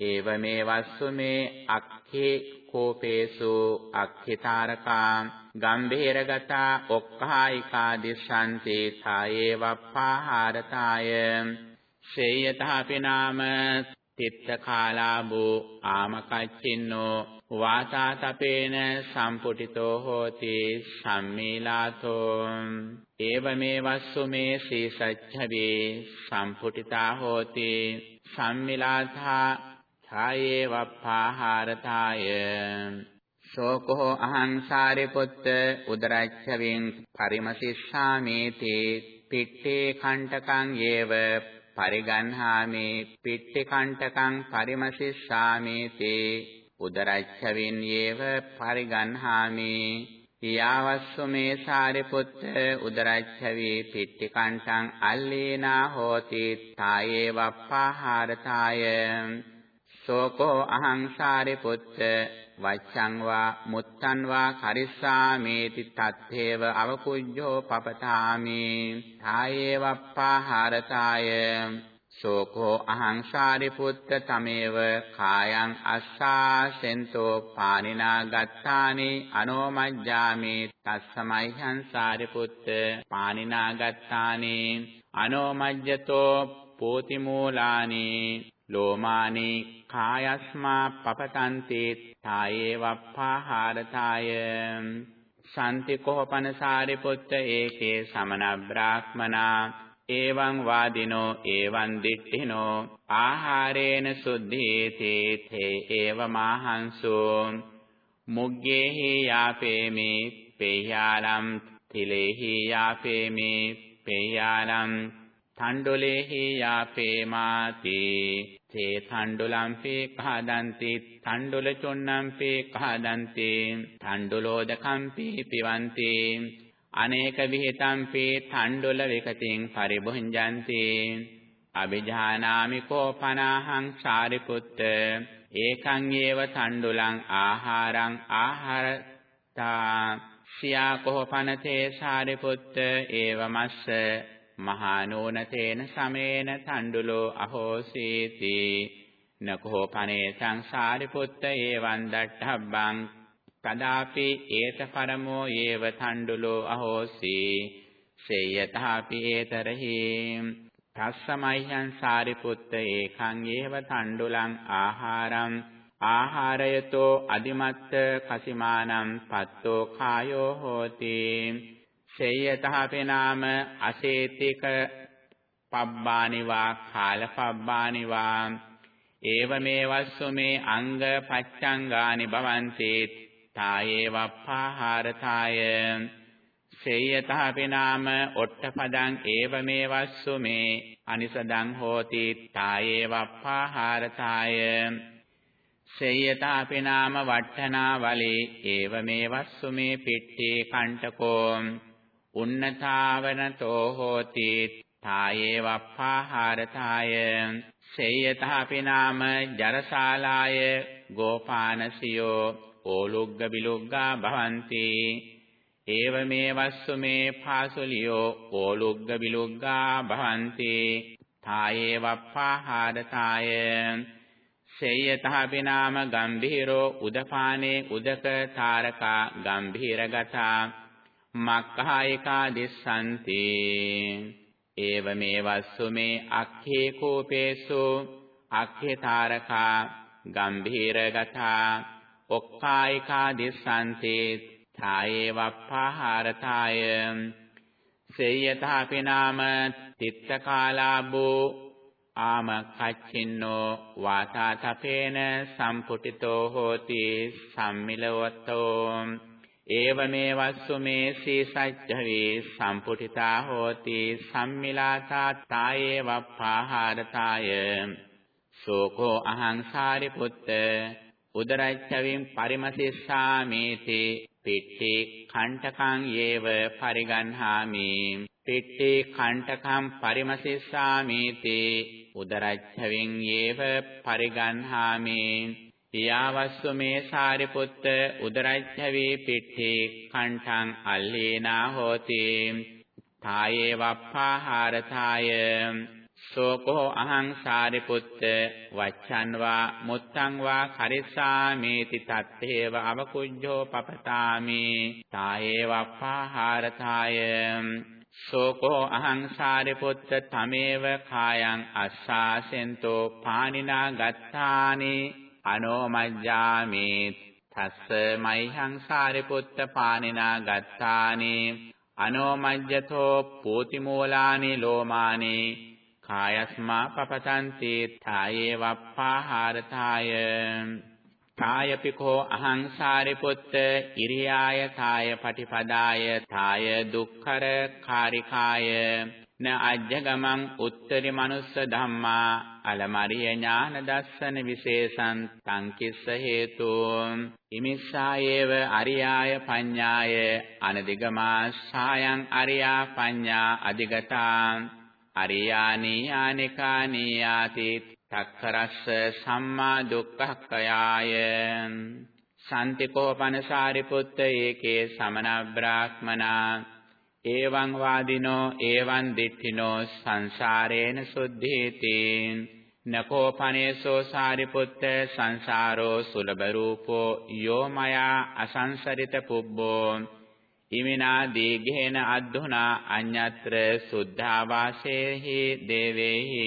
ඒවමේ වස්සු මේ අක්ඛේ කෝපේසු අක්ඛිතාරකා ගම්භීරගතා ඔක්ඛායිකා දිස්සන්ති ථායේ වප්පාහාරතාය ශේයතාපි නාම තිත්තකාලාබෝ ආමකච්චින්නෝ වාතාතපේන සම්පුටිතෝ හෝති සම්මීලාතෝ ඒවමේ වස්සු මේ සීසච්ඡවේ සම්පුටිතා හෝති සම්මිලාථා ඡායේ වප්පාහාරතාය සෝකෝ අහං සාරිපුත්ත උදරච්ඡවින් පරිමසිස්සාමේති පිට්ඨේ කණ්ඨකං යේව පරිගන්හාමි පිට්ඨි කණ්ඨකං පරිමසිස්සාමේති උදරච්ඡවින් යේව පරිගන්හාමි යාවස්සු මේ සාරිපුත්ත උදරච්ඡවි පිට්ඨි කණ්ඨං අල්ලේනා හෝති තායේ වප්පාහාරතාය. සෝකෝ අහං සාරිපුත්ත වච්ඡං වා මුත්තං වා කරිස්සාමේති තත්තේව අවකුජ්ජෝ පපතාමි. ථායේ වප්පාහාරතාය සෝකෝ අහං සාරිපුත්ත තමේව කායං අස්සාසෙන්තෝ පානිනා ගත්තානි අනෝමජ්ජාමි. තස්සමයිහං සාරිපුත්ත පානිනා ගත්තානි අනෝමජ්ජතෝ පෝති මූලානි ලෝමානි කායස්මා පපතන්තේ තායේ වප්පාහාරතාය සම්ති කොහපන සාරිපුත්ත ඒකේ සමන බ්‍රාහ්මනා. එවං වාදිනෝ එවං දිට්ඨිනෝ. ආහාරේන සුද්ධීති තේ ඒව මාහංසෝ. මුග්ගේහි යාපේමි පේයාලම් තිලේහි යාපේමි පේයාලම් තණ්ඩුලේහි යාපේමාති. තේ තණ්ඩුලම්පේ කහදන්ති තණ්ඩුල චොන්නම්පේ කහදන්ති තණ්ඩුලෝදකම්පේ පිවන්ති. අනේක විහෙතම්පි තණ්ඩුල විකතින් පරිභුංජන්ති අභිජානාමි කෝපනාහං සාරිපුත්ත ඒකං ඒව තණ්ඩුලං ආහාරං ආහාරතා. සියා කෝපනතේ සාරිපුත්ත? ඒවමස්ස. මහානෝනතේන සමේන තණ්ඩුලෝ අහෝසීති. නකෝ පනේ සංසාරිපුත්ත ඒවං දට්ඨබ්බං. කදාපි ඒත පරමෝ යේව තණ්ඩුලෝ අහෝසි. සේයතාපි ඒතරහි. තස්සමයිහං සාරිපුත්ත ඒකං ඒව තණ්ඩුලං ආහාරං. ආහාරයතෝ අදිමත්ත කසිමානම් පත්තෝ කායෝ හෝති. සේයතාපි නාම අසේතික පබ්බානිවා කාල පබ්බානිවා ඒවමේවස්සු මේ අංග පච්චංගානි භවන්ති තායේ වප්පාහාරතාය සේයතහපි නාම ඔට්ඨපදං ඒවමේවස්සු මේ අනිසදං හෝති තායේ වප්පාහාරතාය සේයතහපි නාම වට්ඨනා වලේ ඒවමේවස්සු මේ පිට්ඨේ කණ්ඨකෝ. උන්නතාවනතෝ හෝති තායේ වප්පාහාරතාය. සේයතහපි නාම ජරශාලාය ගෝපානසියෝ ඕලුග්ග බිලුග්ගා භවಂತಿ. ඒවමේ වස්සු මේ පාසුලියෝ ඕලුග්ග බිලුග්ගා භවಂತಿ. තායේ වප්පාහාරතාය. සේයතහපි නාම ගම්භීරෝ උදපානේ උදක තාරකා ගම්භීරගතා. මක්ඛායිකා දිස්සන්ති ඒවමේ වස්සු මේ අක්ඛේ කෝපේසු අක්ඛේ තාරකා ගම්භීරගතා ඔක්කායිකා දිස්සන්ති ඡායේ වප්පාහාරතාය සේයතාපි නාම තිත්තකාලාබෝ ආම කච්චින්නෝ වාතාතපේන සම්පුටිතෝ හෝති සම්මිලවතෝ ඒවමේ වස්සු මේ සීසච්ඡවේ සම්පුටිතා හෝති සම්මිලාතා තායේ වප්පාහාරතාය. සෝකෝ අහං සාරිපුත්ත උදරච්ඡවින් පරිමසිස්සාමේති පිට්ඨි කණ්ඨකං යේව පරිගන්හාමි පිට්ඨි කණ්ඨකං පරිමසිස්සාමේති උදරච්ඡවින් යේව පරිගන්හාමි යාවස්සු මේ සාරිපුත්ත උදරච්ඡවී පිට්ඨි කණ්ඨං අල්ලේනා හෝති. තායේ වප්පාහාරතාය. සෝකෝ අහං සාරිපුත්ත වච්ඡන් වා මුත්තං වා කරිස්සාමේති තත්තේව අවකුජ්ජෝ පපතාමි. තායේ වප්පාහාරතාය. සෝකෝ අහං සාරිපුත්ත තමේව කායං අස්සාසෙන්තෝ පානිනා ගත්තානි. අනෝමජ්ජාමි තස්ස මයිහං සාරිපුත්ත පානිනා ගත්තානි අනෝමජ්ජතෝ පෝතිමූලානි ලෝමානි කායස්මා පපතන්ති තායේ වප්පාහාරතාය තායපිකෝ අහං සාරිපුත්ත ඉරියාය තාය පටිපදාය තාය දුක්ඛර කාරිකාය න අජ්ජගමං උත්තරි මනුස්ස ධම්මා අලමරිය ඥාන දස්සන විශේෂං තං කිස්ස හේතු ඉමිස්සායේව අරියාය පඤ්ඤාය අනදිගමා සායං අරියා පඤ්ඤා අධිගතා. අරියානී ආනිකානී යාති තක්කරස්ස සම්මා දුක්ඛක්ඛයාය. සම්තිකෝපන සාරිපුත්ත ඒකේ සමන බ්‍රාහ්මනා එවං වාදිනෝ එවං දිට්ඨිනෝ සංසාරේන සුද්ධීති. නකෝපනේසෝ සාරිපුත්ත සංසාරෝ සුලභ රූපෝ යෝ මයා අසංසරිත පුබ්බෝ. ඉමිනා දීඝේන අද්දුනා අඤ්ඤත්‍ර සුද්ධාවාසේහි දේවේහි.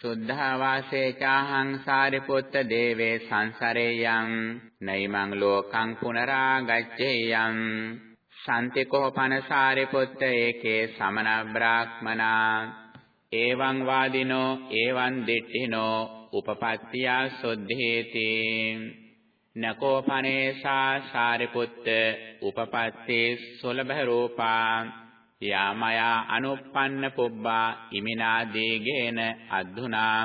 සුද්ධාවාසේ චාහං සාරිපුත්ත දේවේ සංසරේයං නෛමං ලෝකං පුනරා ගච්ඡේයං සම්තිකෝපන සාරිපුත්ත ඒකේ සමන බ්‍රාහ්මනා. එවං වාදිනෝ එවං දිට්ඨිනෝ උපපත්තිය සුද්ධේති. නකෝපනේසා සාරිපුත්ත උපපත්තේ සුලභ රූපා. යාමයා අනුප්පන්න පුබ්බා ඉමිනා දීගේන අද්ධුනා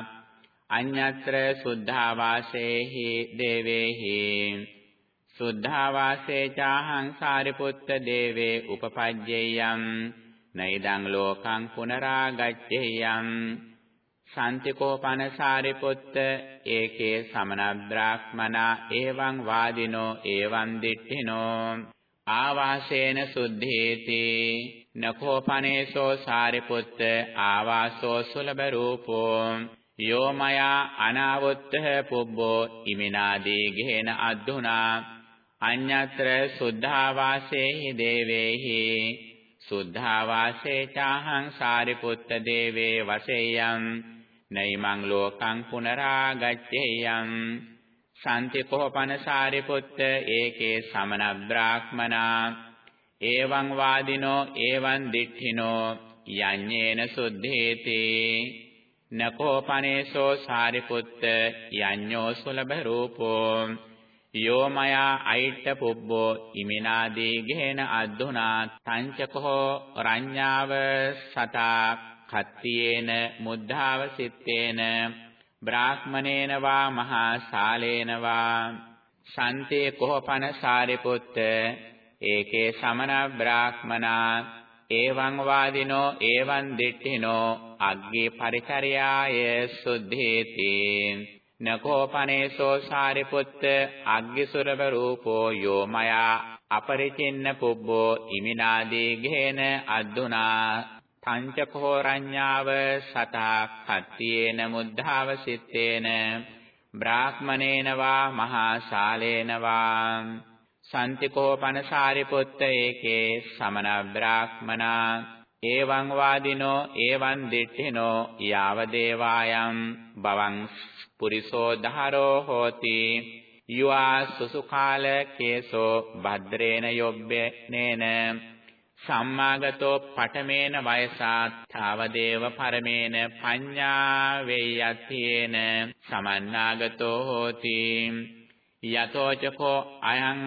අඤ්ඤත්‍ර සුද්ධාවාසේහි දේවේහි. සුද්ධාවාසේ චාහං සාරිපුත්ත දේවේ උපපජ්ජේයම් නයිදං ලෝකං පුනරාගච්ඡේයම් සාන්තිකෝපන සාරිපුත්ත ඒකේ සමන බ්‍රාහ්මනා එවං වාදිනෝ එවං දිට්ඨිනෝ ආවාසේන සුද්ධේති නකෝපනේසෝ සාරිපුත්ත ආවාසෝ සුලභ රූපෝ යෝ මයා අනාවුත්තහ පුබ්බෝ ඉමිනාදී ගේන අද්දුනා අඤ්ඤත්‍ර සුද්ධාවාසේහි දේවේහි සුද්ධාවාසේ චාහං සාරිපුත්ත දේවේ වසෙය්‍යං නෛමං ලෝකං පුනරාගච්ඡේයං සම්ති කොහපන සාරිපුත්ත ඒකේ සමන බ්‍රාහ්මනා එවං වාදිනෝ එවං දිඨිනෝ යඤ්ඤේන සුද්ධේති නකෝපනේසෝ සාරිපුත්ත යඤ්ඤෝ සුලභ රූපෝ යෝ මයා අයිට්ඨ පුබ්බෝ ඉමිනාදී ගේන අද්දුනා තංචකෝ රඤ්ඤාව සතා කත්තියේන මුද්ධාව සිත්තේන බ්‍රාහ්මනේන වා මහා ශාලේන වා සන්තේ කොහපන සාරිපුත්ත ඒකේ සමන බ්‍රාහ්මනා එවං වාදිනෝ එවං දිට්ඨිනෝ අග්ගේ පරිචර්යාය සුද්ධේති නකෝපනේසෝ සාරිපුත්ත අග්ගිසුරව රූපෝ යෝ මයා අපරිචින්න පුබ්බෝ ඉමිනාදී ඝේන අද්දුනා පංචකෝරඤ්ඤාව සතා කත්තියේන මුද්ධාව සිත්තේන බ්‍රාහ්මනේන වා මහා ශාලේන වා සම්තිකෝපන සාරිපුත්ත ඒකේ සමන බ්‍රාහ්මනා එවං වාදිනෝ එවං දිට්ඨිනෝ යාව දේවායම් බවං පුරිසෝ ධාරෝ හෝති. යුවා සුසුකාල කේසෝ භද්රේන යොබ්බේනේන සම්මාගතෝ පඨමේන වයසා තාවදේව පරමේන පඤ්ඤා වේයතියේන සමන්නාගතෝ හෝති. යතෝචකෝ අයං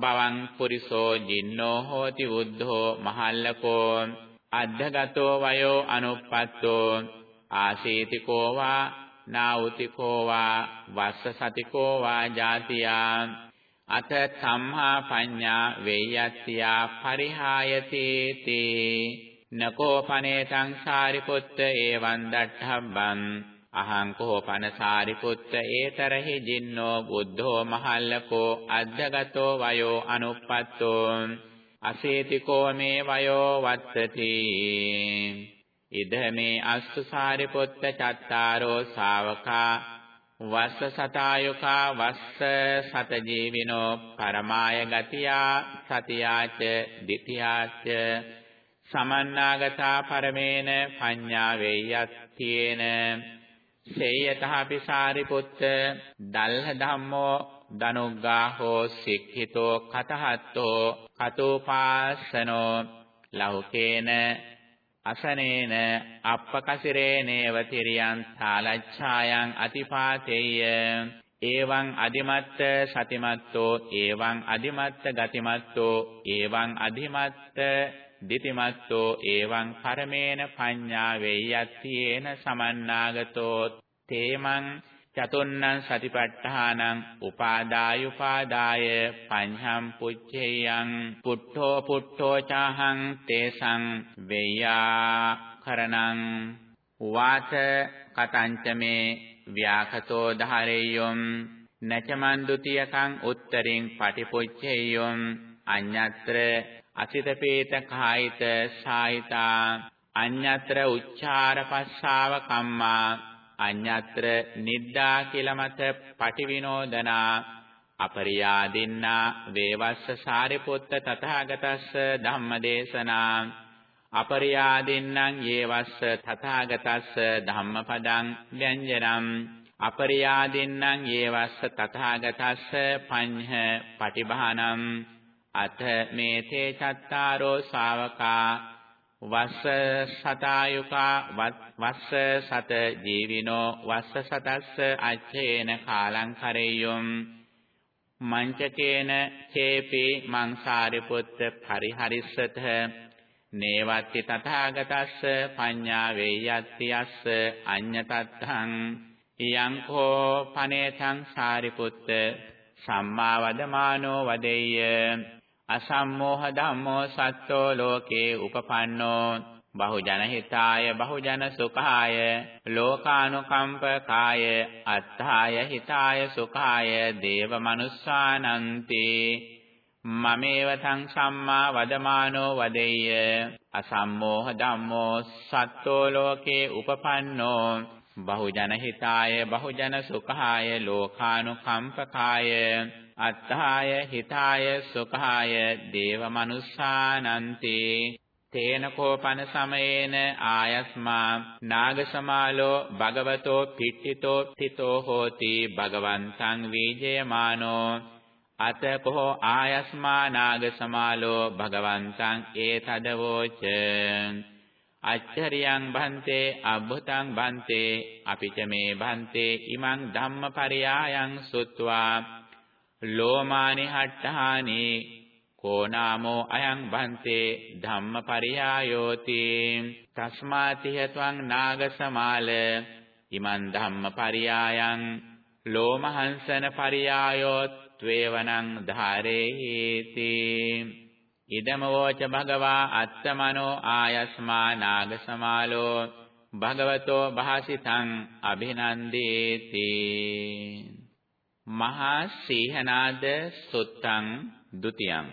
බවං පුරිසෝ ජින්නෝ හෝති උද්ධෝ මහල්ලකෝ. අද්ධගතෝ වයෝ අනුප්පත්තෝ ආසීතිකෝ වා නාඋතිකෝ වා වස්ස සතිකෝ වා ජාතියා. අත සම්හා පඤ්ඤා වේයත්‍යා පරිහායති තේ. නකෝපනේ සංසාරිපුත්ත ඒවං දට්ඨබ්බං අහං කෝපන සාරිපුත්ත ඒතරහි ජින්නෝ බුද්ධෝ මහල්ලකෝ අද්දගතෝ වයෝ අනුප්පත්තෝ. අසේතිකෝ මේ වයෝ වත්තති. ඉදමේ අස්සු සාරිපුත්ත චත්තාරෝ ශාවකා වස්ස සතායුකා වස්ස සත ජීවිනෝ පරමාය ගතියා සතියාච ditthියාච සමන්නාගතා පරමේන පඤ්ඤා වේයත්තියේන සේයතහපි සාරිපුත්ත දල්හ ධම්මෝ දනුග්ගාහෝ සික්ඛිතෝ කතහත්තෝ කතෝපාසනෝ ලෞකේන අසනේන අප්පකසිරේනේව තිරියං තාලච්ඡායන් අතිපාතේය. එවං අදිමත්ත සතිමත්තෝ එවං අදිමත්ත ගතිමත්තෝ එවං අදිමත්ත දිතිමත්තෝ එවං පරමේන පඤ්ඤා වේයත්තියේන සමන්නාගතෝ තේමං චතුන්නං සතිපට්ඨානං උපාදායුපාදාය පඤ්ඤම් පුච්චේයං පුට්ඨෝ පුට්ඨෝ චාහං තේසං වේයා කරණං වාච කතංචමේ ව්‍යාකතෝ ධාරේයොම් නචමන් ဒ ුතියකං උත්තරින් පටිපොච්චේයොම් අඤ්ඤත්‍ර අසිතපේත කායිත සායිතා අඤ්ඤත්‍ර උච්චාර පස්සාව කම්මා අඤ්ඤත්‍ර නිද්දා කියලා මත පටිවිනෝදනා අපරියාදින්නා වේවස්ස සාරිපුත්ත තථාගතස්ස ධම්මදේශනා අපරියාදින්නම් යේවස්ස තථාගතස්ස ධම්මපදං ව්‍යංජනම් අපරියාදින්නම් යේවස්ස තථාගතස්ස පඤ්හ පටිභානම් අත මේතේ චත්තාරෝ ශාවකා වස්ස සතායුකා වස්ස සත ජීවිනෝ වස්ස සතස්ස අච්ඡේන කාලං කරෙය්‍යොම්. මංචකේන චේපි මංසාරිපුත්ත පරිහරිස්සත. නේවත්ති තථාගතස්ස පඤ්ඤා වේයත්ති අස්ස අඤ්ඤතත්තං. යංකෝ පනේතං සාරිපුත්ත සම්මා වදමානෝ වදෙය්‍ය. අසම්මෝහ ධම්මෝ සත්තෝ ලෝකේ උපපන්නෝ බහුජන හිතාය බහුජන සුඛාය ලෝකානුකම්පකාය අත්ථාය හිතාය සුඛාය දේව මනුස්සානන්ති. මමේව තං සම්මා වදමානෝ වදෙය්‍ය. අසම්මෝහ ධම්මෝ සත්තෝ ලෝකේ උපපන්නෝ බහුජන හිතාය බහුජන සුඛාය ලෝකානුකම්පකාය අත්තාය හිතාය සුඛාය දේව මනුස්සානන්ති. තේන කෝපන සමයේන ආයස්මා නාගසමාලෝ භගවතෝ පිට්ඨිතෝ තිතෝ හෝති භගවන්තං වීජයමානෝ. අතකෝ ආයස්මා නාගසමාලෝ භගවන්තං ඒතදවෝච. අච්චරියං භන්තේ අබ්බතං භන්තේ අපිච මේ භන්තේ ඉමං ධම්මපරියායන් සුත්වා. ලෝමානි හට්ඨානි කෝනාමෝ අයං භන්තේ ධම්මපරියායෝති. තස්මාති හත්වං නාගසමාල ඉමන් ධම්මපරියායන් ලෝමහංසන පරියායෝ ත්වේවනං ධාරේති ඉදමවෝච භගවා අත්තමනෝ ආයස්මා නාග සමාලෝ භගවතෝ භාසිතං අභිනන්දේති මහා සීහනාද සුත්තං ဒ ුතියං